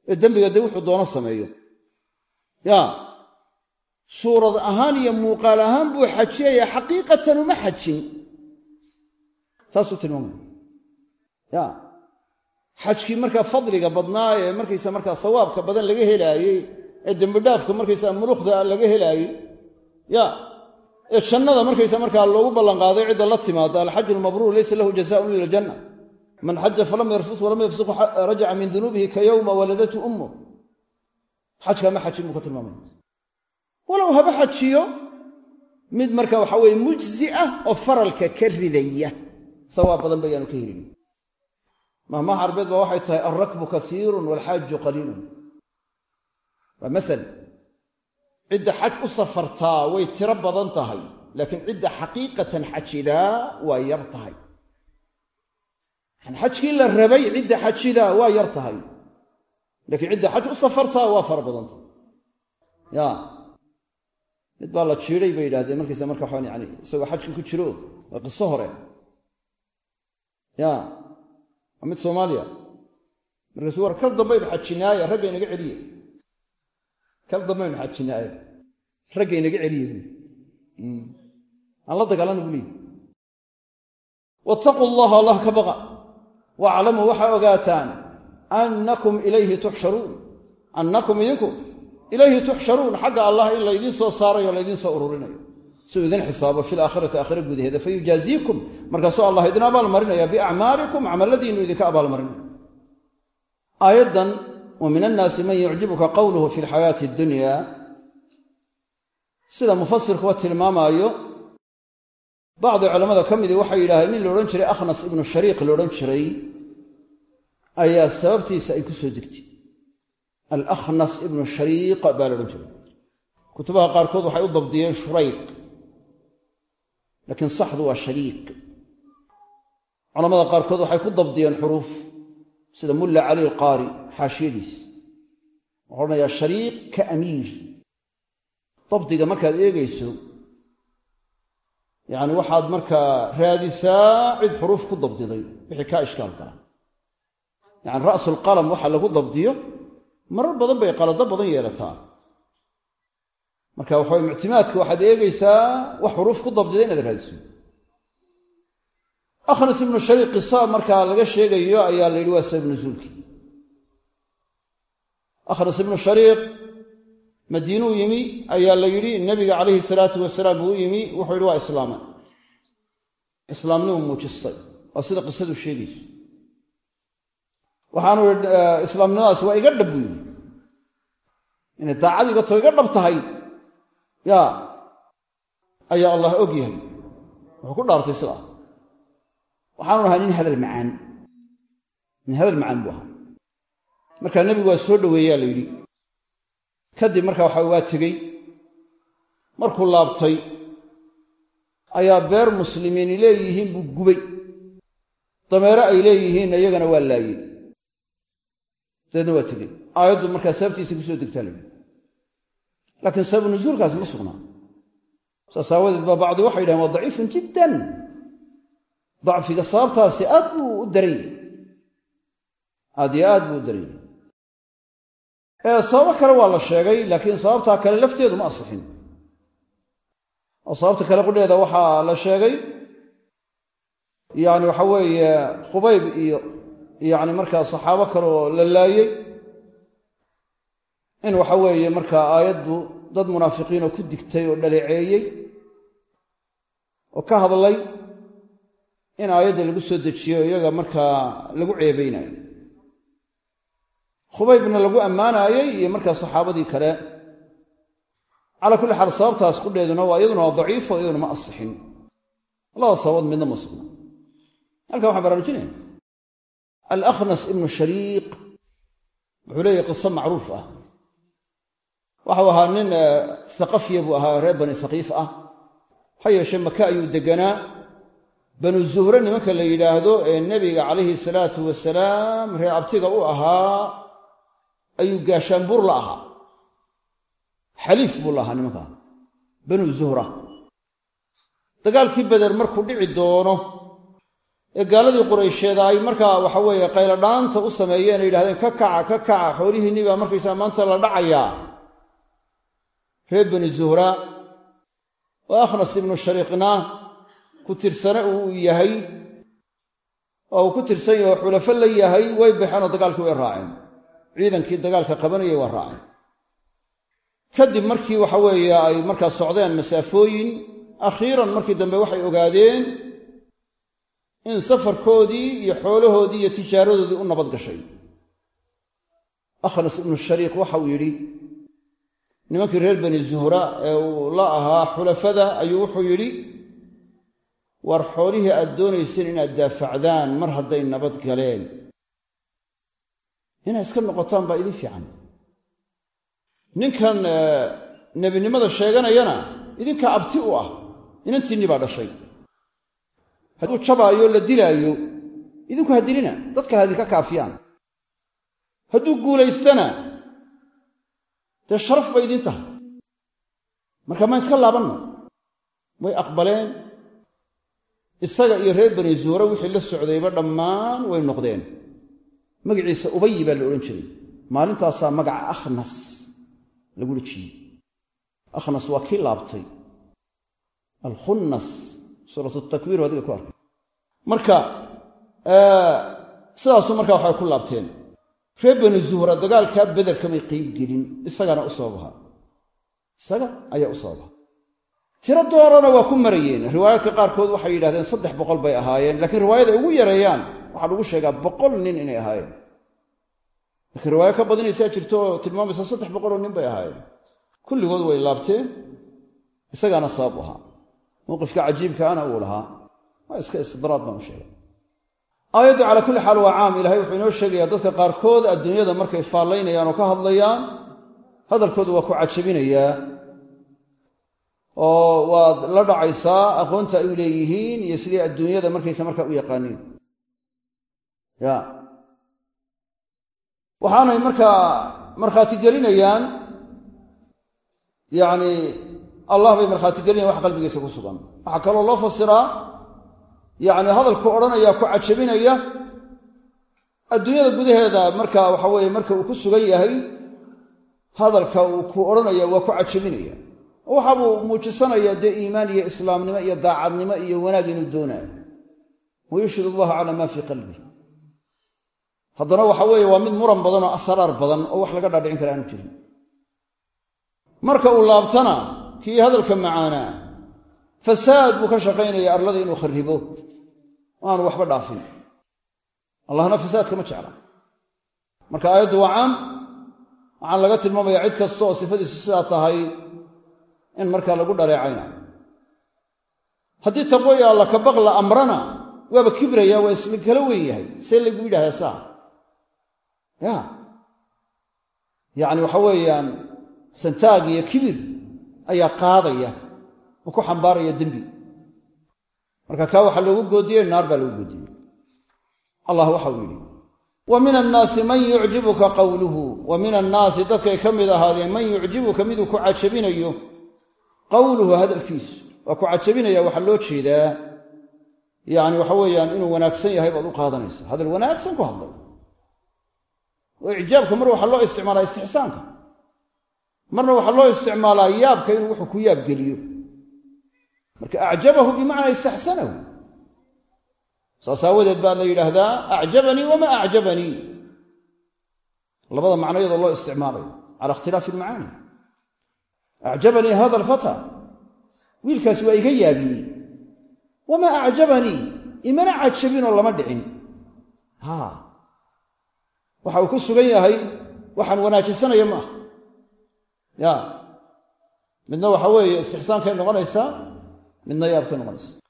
ee dembiga dee wuxuu doono sameeyo yaa suurad ahaan iyo muuqaal ahaan buu xajiyaya xaqiiqatan uma xajin taasuu tilmaamaya ya xajkii markaa fadliga badnaa ee markaysa markaa sawaabka badan laga helaayey ee dembidhaafka markaysa mulukhda laga helaayey ya ee jannada markaysa markaa loogu ballanqaaday cidda la timaada alxaju lmabruur laysa lahu jazaun ila aljanna man xaja falam yarfus walam yafsuq rajaca min dunuubihi ka yowma waladatu ummuh xajkaa ma xajin buu ka tilmaamaya walow haba xajiyo mid marka waxa weye mujzi ah oo faralka ka ridaya. Sawaab badan bayaanu ka helin mahmaha carbeed baa waxay tahay alrakbu kasiirun waalxaaju qaliilun. Waa maal cidda xaj u safartaa way tiro badan tahay laakiin cidda xaqiiqatan xajidaa waa yar tahay. Xajkii la rabay cidda xajidaa waa yar tahay laakiin cidda xaj u safartaa waa fara badan mid baa la jiiday bay yidhahdeen markaysa marka waxaan yani isagoo xajka ku jiro waa hore. Ya waa mid soomaaliya. Markaasu war kal dambaynu xajinaaye ragga inaga celiye. Kal dambaynu xajinaaye. Ragga inaga celiye buui aan la dagaalana buu leeyi wattaquu allaha allah ka baqa. Waaclamuu waxaa ogaataan annakum ilayhi tuxsharuun. Annakum idinku ilayhi tuxsharuun. Xagga allah in laydiin soo saarayo o laydiin soo ururinayo siuu idin xisaabo fi laakhirati aakhira gudaheeda fayujaaziikum. Markaasuu allah idin abaalmarinaya biacmaalikum camalladiinu idinka abaalmarinaya aayaddan wa min annaasi man yucjibuka qowluhu fi lxayaati addunya sida mufasirkuwa tilmaamaayo bacdi culammada ka midii waxay yidhahdeen nin la odhan jiray akhnas ibnu shariiq la odhan jiray ayaa sababtiisa ay ku soo degtay. Alakhnas ibnu shariiq baa la odhan jiray. Kutubaha qaarkood waxay u dabdiyeen shurayq laakiin saxdu waa shariiq culamada qaarkood waxay ku dabdiyeen xuruuf sida mulla cali alqaari xaashiyadiis. Wuxuu odhanayaa shariiq ka amiir. Dabdiga markaad eegayso yacni waxaad markaa raadisaa cid xuruuf ku dabdiday wixii kaa ishkaal gala yacni ra'sulqalam waxa lagu dabdiyo marar badan bay qalado badan yeelataa marka waxaway muctimaadka waxaad eegaysaa wax xuruuf ku dabdida inaad raadiso. Akhnas ibnu shariiq qisa markaa laga sheegayo ayaa la yidhi waa sabab nusuulkii akhnas ibnu shariiq madiinuu yimi ayaa la yidhi nebiga calayhi salaatu wasalaam buu u yimi wuxuu yidhi waa islaamay islaamnimu muujistay waa sida qisadu sheegayso waxaanu islaamnimadaas waa iga dhab buu yidhi. Inay daacad iga too iga dhab tahay yaa ayaa allah og yahay. Wuxuu ku dhaartay sidaa waxaanu ahaa nin hadal macaan. Nin hadal macaan buu ahaa. Markaa nebigu waa soo dhoweeyaa la yidhi. Kadib markaa waxa waa tegey markuu laabtay ayaa beer muslimiini leeyihiin buu gubay. Dameere ay leeyihiinna iyagana waa laayey dabeedna waa tegey. Aayaddu markaa sababtiisa ku soo degtaa la yidhi laakiin sababu nusuulkaasi ma sugnaa saas aawadeed baa bacdi waxay yidhahen waa daciifun jiddan. Dacfiga sababtaasi aad buu u daran yahy aad yo aad buu u daran sababo kale waa la sheegay laakiin sababtaa kale lafteedu ma asixin. Oo sababta kale qudheeda waxaa la sheegay yacni waxa weeye khubayb iyo yacni markaa saxaabo kale oo la laayey in waxa weeye markaa aayaddu dad munaafiqiinoo ku digtay oo dhaleeceeyey oo ka hadlay in aayadda lagu soo dejiyo iyaga markaa lagu ceebaynayo khubaybna lagu ammaanaayey iyo markaa saxaabadii kale. Calaa kulli xaal sababtaas qudheeduna waa iyaduna waa daciifo iyaduna ma asixin labada sababood midna ma sugna. Halkan waxaan baraarujinaya alakhnas ibnu shariiq wuxuu leeyahy qiso macruuf ah waxau ahaa nin saqafiya buu ahaa reer bani saqiif ah. Ha yeeshee maka ayuu deganaa. Banu zuhre nimanka la yidhaahdo ee nebiga calayhi salaatu wasalaam reer abtiga u ahaa ayuu gaashaanbuur la ahaa. Xaliif buu la ahaa nimankaa banu zuhra. Dagaalkii beder markuu dhici doono ee gaaladii quraysheeda ay markaa waxa weeye qayladhaanta u sameeyeen ay yidhahdeen ka kaca ka kaca xoolihiinnii baa markaysaa maanta la dhacayaa reer bani zuhra oo akhnas ibnu shariiqna ku tirsane uu yahay oo ku tirsan yahay oo xulafo la yahay way baxeenoo dagaalkii way raaceen. Ciidankii dagaalka qabanayay waa raaceen. Kadib markii waxa weeye ay markaa socdeen masaafooyin akhiiran markii dambe waxay ogaadeen in safarkoodii iyo xoolahoodii iyo tijaaradoodii u nabad gashay. Akhnas ibnu shariiq waxa uu yidhi nimankii reer bani zuhra ee uu la ahaa xulafada ayuu wuxuu yidhi war xoolihii aad doonayseen inaad daafacdaan mar hadday nabad galeen. Inaad iska noqotaan baa idin fiican. Ninkan nebinimada sheeganayana idinkaa abti u ah inantiinnii baa dhashay. Hadduu jabaayo la dilaayo idinku ha dilina dad kale ha idinka kaafiyaan. Hadduu guulaystana dee sharaf bay idiin tahay. Marka maan iska laabanno way aqbaleen. Isaga iyo reer bani zuhre wixii la socdayba dhammaan way noqdeen. Magaciisa ubayi baa la odhan jiray. Maalintaasaa magaca akhnas lagu dhejiyey akhnas waa kii laabtay. Alkhunnas suuratu takwiir adiga ku arkay. Marka sidaasuu markaa waxay ku laabteen reer bani zuhra dagaalkaa beder kamay qayb gelin. Isagana u sabab ahaa isaga ayaa u sabab ahaa tiro doorana waa ku marayeen. Riwaayaadka qaarkood waxay yidhahdeen saddex boqol bay ahaayeen laakiin riwaayada ay ugu yareeyaan waxaa lagu sheegaa boqol nin inay ahaayeen. Laakiin riwaayo ka badinaysaa jirto oo tilmaamaysa saddex boqoloo nin bay ahaayeen. Kulligood way laabteen isagaana sabab u ahaa. Mowqifka cajiibkaana uu lahaa. Waa iska istidraad baan u sheegay aayaddu calaa kulli xaal waa caam. Ilahay wuxuu inoo sheegayaa dadka qaarkood adduunyada markay faallaynayaan oo ka hadlayaan hadalkooda waa ku cajabinayaa. Oo waad la dhacaysaa aqoonta ay u leeyihiin iyo sidii adduunyada markaysa markaa u yaqaaniin. Ya. Waxaanay markaa markhaati gelinayaan yacni allah bay markhaati gelinayan wax qalbigiisa ku sugan. Waxaa kaloo loo fasiraa yacni hadalku odhanayaa ku cajabinaya adduunyada gudaheeda marka waxa weeye marka uu ku sugan yahay hadalka uu ku odhanaya waa ku cajabinaya. Waxaabuu muujisanayaa dee iimaan iyo islaamnimo iyo daacadnimo iyo wanaag inuu doonaayo wayushhid allaha calaa maa fii qalbih haddana waxa weeye waa mid muran badan oo asraar badan oo wax laga dhaadhicin kara aanu jirin. Marka uu laabtana kii hadalka macaanaa fasaad buu ka shaqaynaya arlada inuu kharibo. Aanu waxba dhaafin. Allahna fasaadka ma jecla. Marka aayaddu waa caam waxaan laga tilmaamaya cid kasta oo sifadiisu sidaa tahay in markaa lagu dhaleecaynayo haddii taqwaya alla ka baq la amrana waaba kibraya waa isla kala weyn yahay. See lagu yidhahdaa saa. Ya yacni waxa weeyaan santaag iyo kibir ayaa qaadaya oo ku xambaaraya dembi. Marka kaa waxaa loogu goodiyey naar baa loogu goodiyey. Allah waxau yidhi wa min annaasi man yucjibuka qawluhu wa annaasi dadkay ka mid ahaadeen man yucjibuka miduu ku cajabinayo qawluhu hadalkiisu waa ku cajabinaya waxaa loo jeedaa. Yacni waxa weeyaan inuu wanaagsan yahay baad u qaadanaysa. Hadal wanaagsan ku hadlay. Oo icjaabka mar waxaa loo isticmaalaa istixsaanka. Marna waxaa loo isticmaalaa yaabka inuu wuxuu ku yaabgeliyo marka acjabahu bimacnaa istaxsanahu saas aawadeed baa la yidhaahdaa acjabanii wamaa acjabanii labada macnayadoo loo isticmaalayo cala ikhtilaafi almacaani. Acjabanii hada alfata. Wiilkaasi waa iga yaabiyey. Wamaa acjabanii imana cajabinoo lama dhicin. Ha waxa uu ku sugan yahay waxaan wanaajisanaya maaha ya midna waxa weeye istixsaankay noqonaysaa midna yaabkay noqonaysaa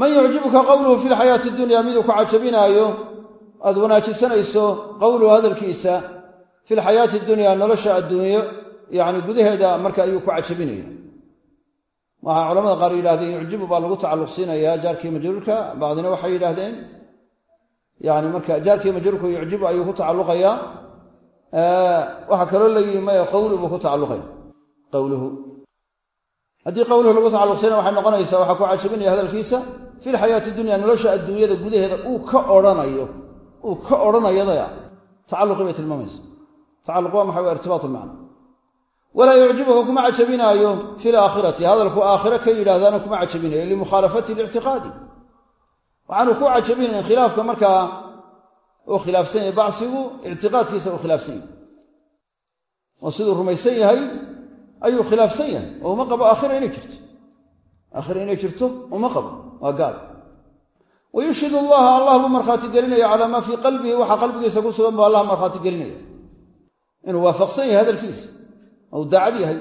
man yucjibuka qowluhu fi lxayaati dunya miduu ku cajabinaayo aad wanaajisanayso qowluhu hadalkiisa fi lxayaati dunya nolosha adduunyo yacni gudaheeda marka ayuu ku cajabinaya waxaa culamada qaar yidhahdeen yucjibu baa lagu tacalluq siinayaa jaarkii majruurka bacdina waxay yidhaahdeen yani marka jaarkii majruurka yucjibu ayuu ku tacalluqayaa. Waxaa kaloo la yidhi maya qowlu buu ku tacalluqaya qowluhu haddii qowluhu lagu tacalluqsana waxay noqonaysaa waxaa ku cajabinaya hadalkiisa fi lxayaati dunya nolosha adduunyada gudaheeda uu ka odhanayo uu ka odhanayadaya tacalluqii bay tilmaamaysa tacalluq waa maxay? Waa irtibaat lmacna walaa yucjibuka kuma cajabinaayo fi laakhirati hadalku aakhire ka yidhaahdaana kuma cajabinayo limukhaalafati lictiqaadi waxaanu ku cajabinayn khilaafka markaa uu khilaafsan yahay bacsigu ictiqaadkiisa uu khilaafsan yahay. Oo siduu rumaysan yahay ayuu khilaafsan yahay. Oo uma qabo aakhira inay jirto. Aakhira inay jirto uma qabo. Waa gaal. Wa yushhid allaha allah buu markhaati gelinaya calaa maa fii qalbihi waxa qalbigiisa ku sugan buu allah markhaati gelinaya. Inuu waafaqsan yahay hadalkiisa. Ou daacad yahay.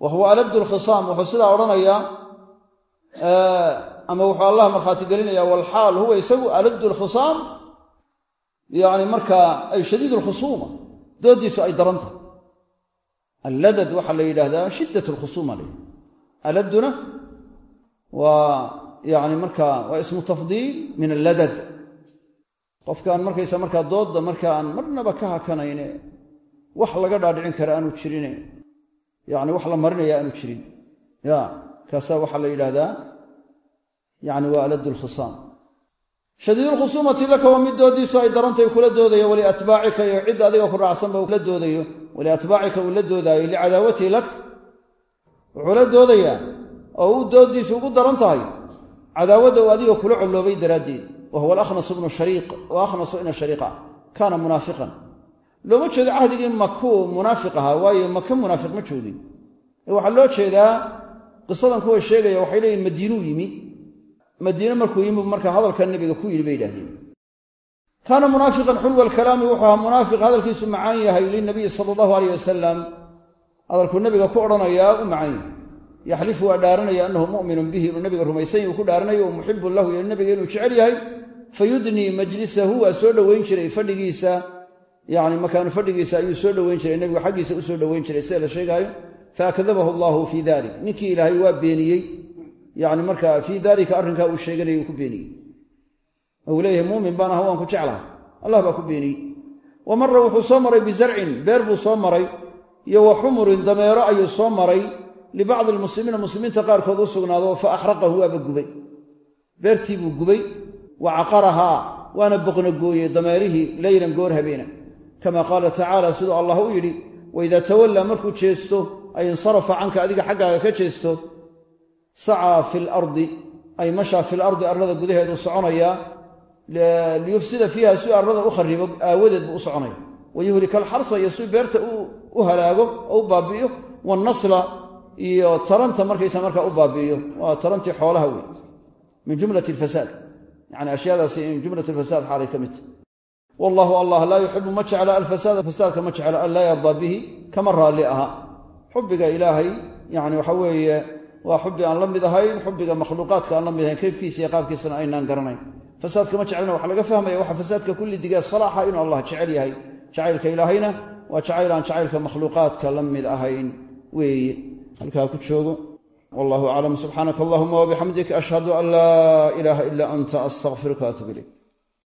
Wa huwa aladdu lkhisaam wuxuu sidaa odhanayaa ama wuxuu allah markhaati gelinaya walxaal huwa isagu aladdu lkhisaam yani markaa ay shadiid lkhusuuma doodiisu ay daran alladad waxaa la yidhaahdaa shiddat lkhusuuma la yidhahda aladduna waa yani markaa waa ismu tafdiil min alladad. Qofkaan markaysa markaa doodda markaan marnaba ka hakanayne wax laga dhaadhicin kara aanu jirine yani wax la marinaya aanu jirin. Ya kaasaa waxaa la yidhaahdaa yani waa aladdu lkhisaam shadiidulkhusuumati laka waa mid doodiisu ay darantay kula doodayo waliatbaacika iyo cid adiga ku raacsanba ula doodayo. Waliatbaacika uu la doodaayo licadaawatii lak. Wuxuu la doodayaa oo uu doodiisu ugu daran tahay cadaawadda uu adiga kula colloobay daraaddeed wa huwa alakhnas bnu shariiq wa akhnasu ina shariiqa kaana munaafiqan. Looma jeedo cahdigii makuu munaafiq ahaa waayo maka munaafiq ma joogin. Waxaa loo jeedaa qisadan kuwa sheegaya waxay leeyihiin madiinuu yimi madiine markuu yimi marka hadalka nabiga ku yidhi bay yidhahdeen kaana munaafiqan xulwa alkalaami wuxuu ahaa munaafiq hadalkiisu macaan yahay lilnabiyi sala allahu aleyh wasalam hadalkuu nabiga ku odhanayaa u macaan yahay. Yaxlifu waa dhaaranaya annahu mu'minun bihi inuu nabiga rumaysan yahi uu ku dhaaranayo o muxibun lahu iyo nabiga inuu jecel yahay. Fayudnii majlisahu waa soo dhoweyn jiray fadhigiisa. Yani makaanu fadhigiisa ayuu soo dhoweyn jiray nabigu xaggiisa u soo dhoweyn jiray sida la sheegaayo. Dalik ninkii ilaahay waa beeniyey yani marka fii dalika arrinkaa uu sheeganayay uu ku beeniyey uu leeyahay muumin baan aha waan ku jeclahay. Allah baa ku beeniyey wa mara wuxuu soo maray bizarcin beer buu soo maray iyo wa xumurin dameero ayuu soo maray libacdi lmuslimiina muslimiinta qaarkood u sugnaado fa axraqahu waaba gubay. Beertii buu gubay wa caqarahaa waana boqnagooyey dameerihii leylan goor habeena. Kama qaala tacaala siduu allah u yidhi waidaa tawallaa markuu jeesto ay insarafa canka adiga xaggaaga ka jeesto sacaa fi lardi ay mashaa fil ardi arlada gudaheedu soconayaa liyufsida fiiha si arlada u kharibo aawadeed buu u soconaya. Wayuhlika alxarsa iyo si beerta u halaago oo u baabi'iyo wanasla iyo taranta markaysa markaa u baabi'iyo. Waa tarantii xoolaha wey min jumlat alfasaad. Yani ashyaadaasi in jumlat alfasaad xaalay ka mid tahy wallahu allah laa yuxibu ma jecla alfasaada fasaadka ma jecla an laa yardaa bihi kama raalli aha. Xubbiga ilaahay yani waxa weeye waa xubbi aan la mid ahayn xubbiga makhluuqaadka aan la mid ahayn kayfkiisa iyo qaabkiisana aynaan garanayn. Fasaadka ma jeclana waxaa laga fahmaya waxa fasaadka kulli digee salaaxa inuu allah jecel yahay. Jacaylka ilaahayna waa jacayl aan jacaylka makhluuqaadka la mid ahayn weeye. Halkaa ku joogo. Wallahu aclam. Subxaanaka allahuma wabixamdik ashhadu an laa ilaaha ila anta astaqfiruka atub ilayk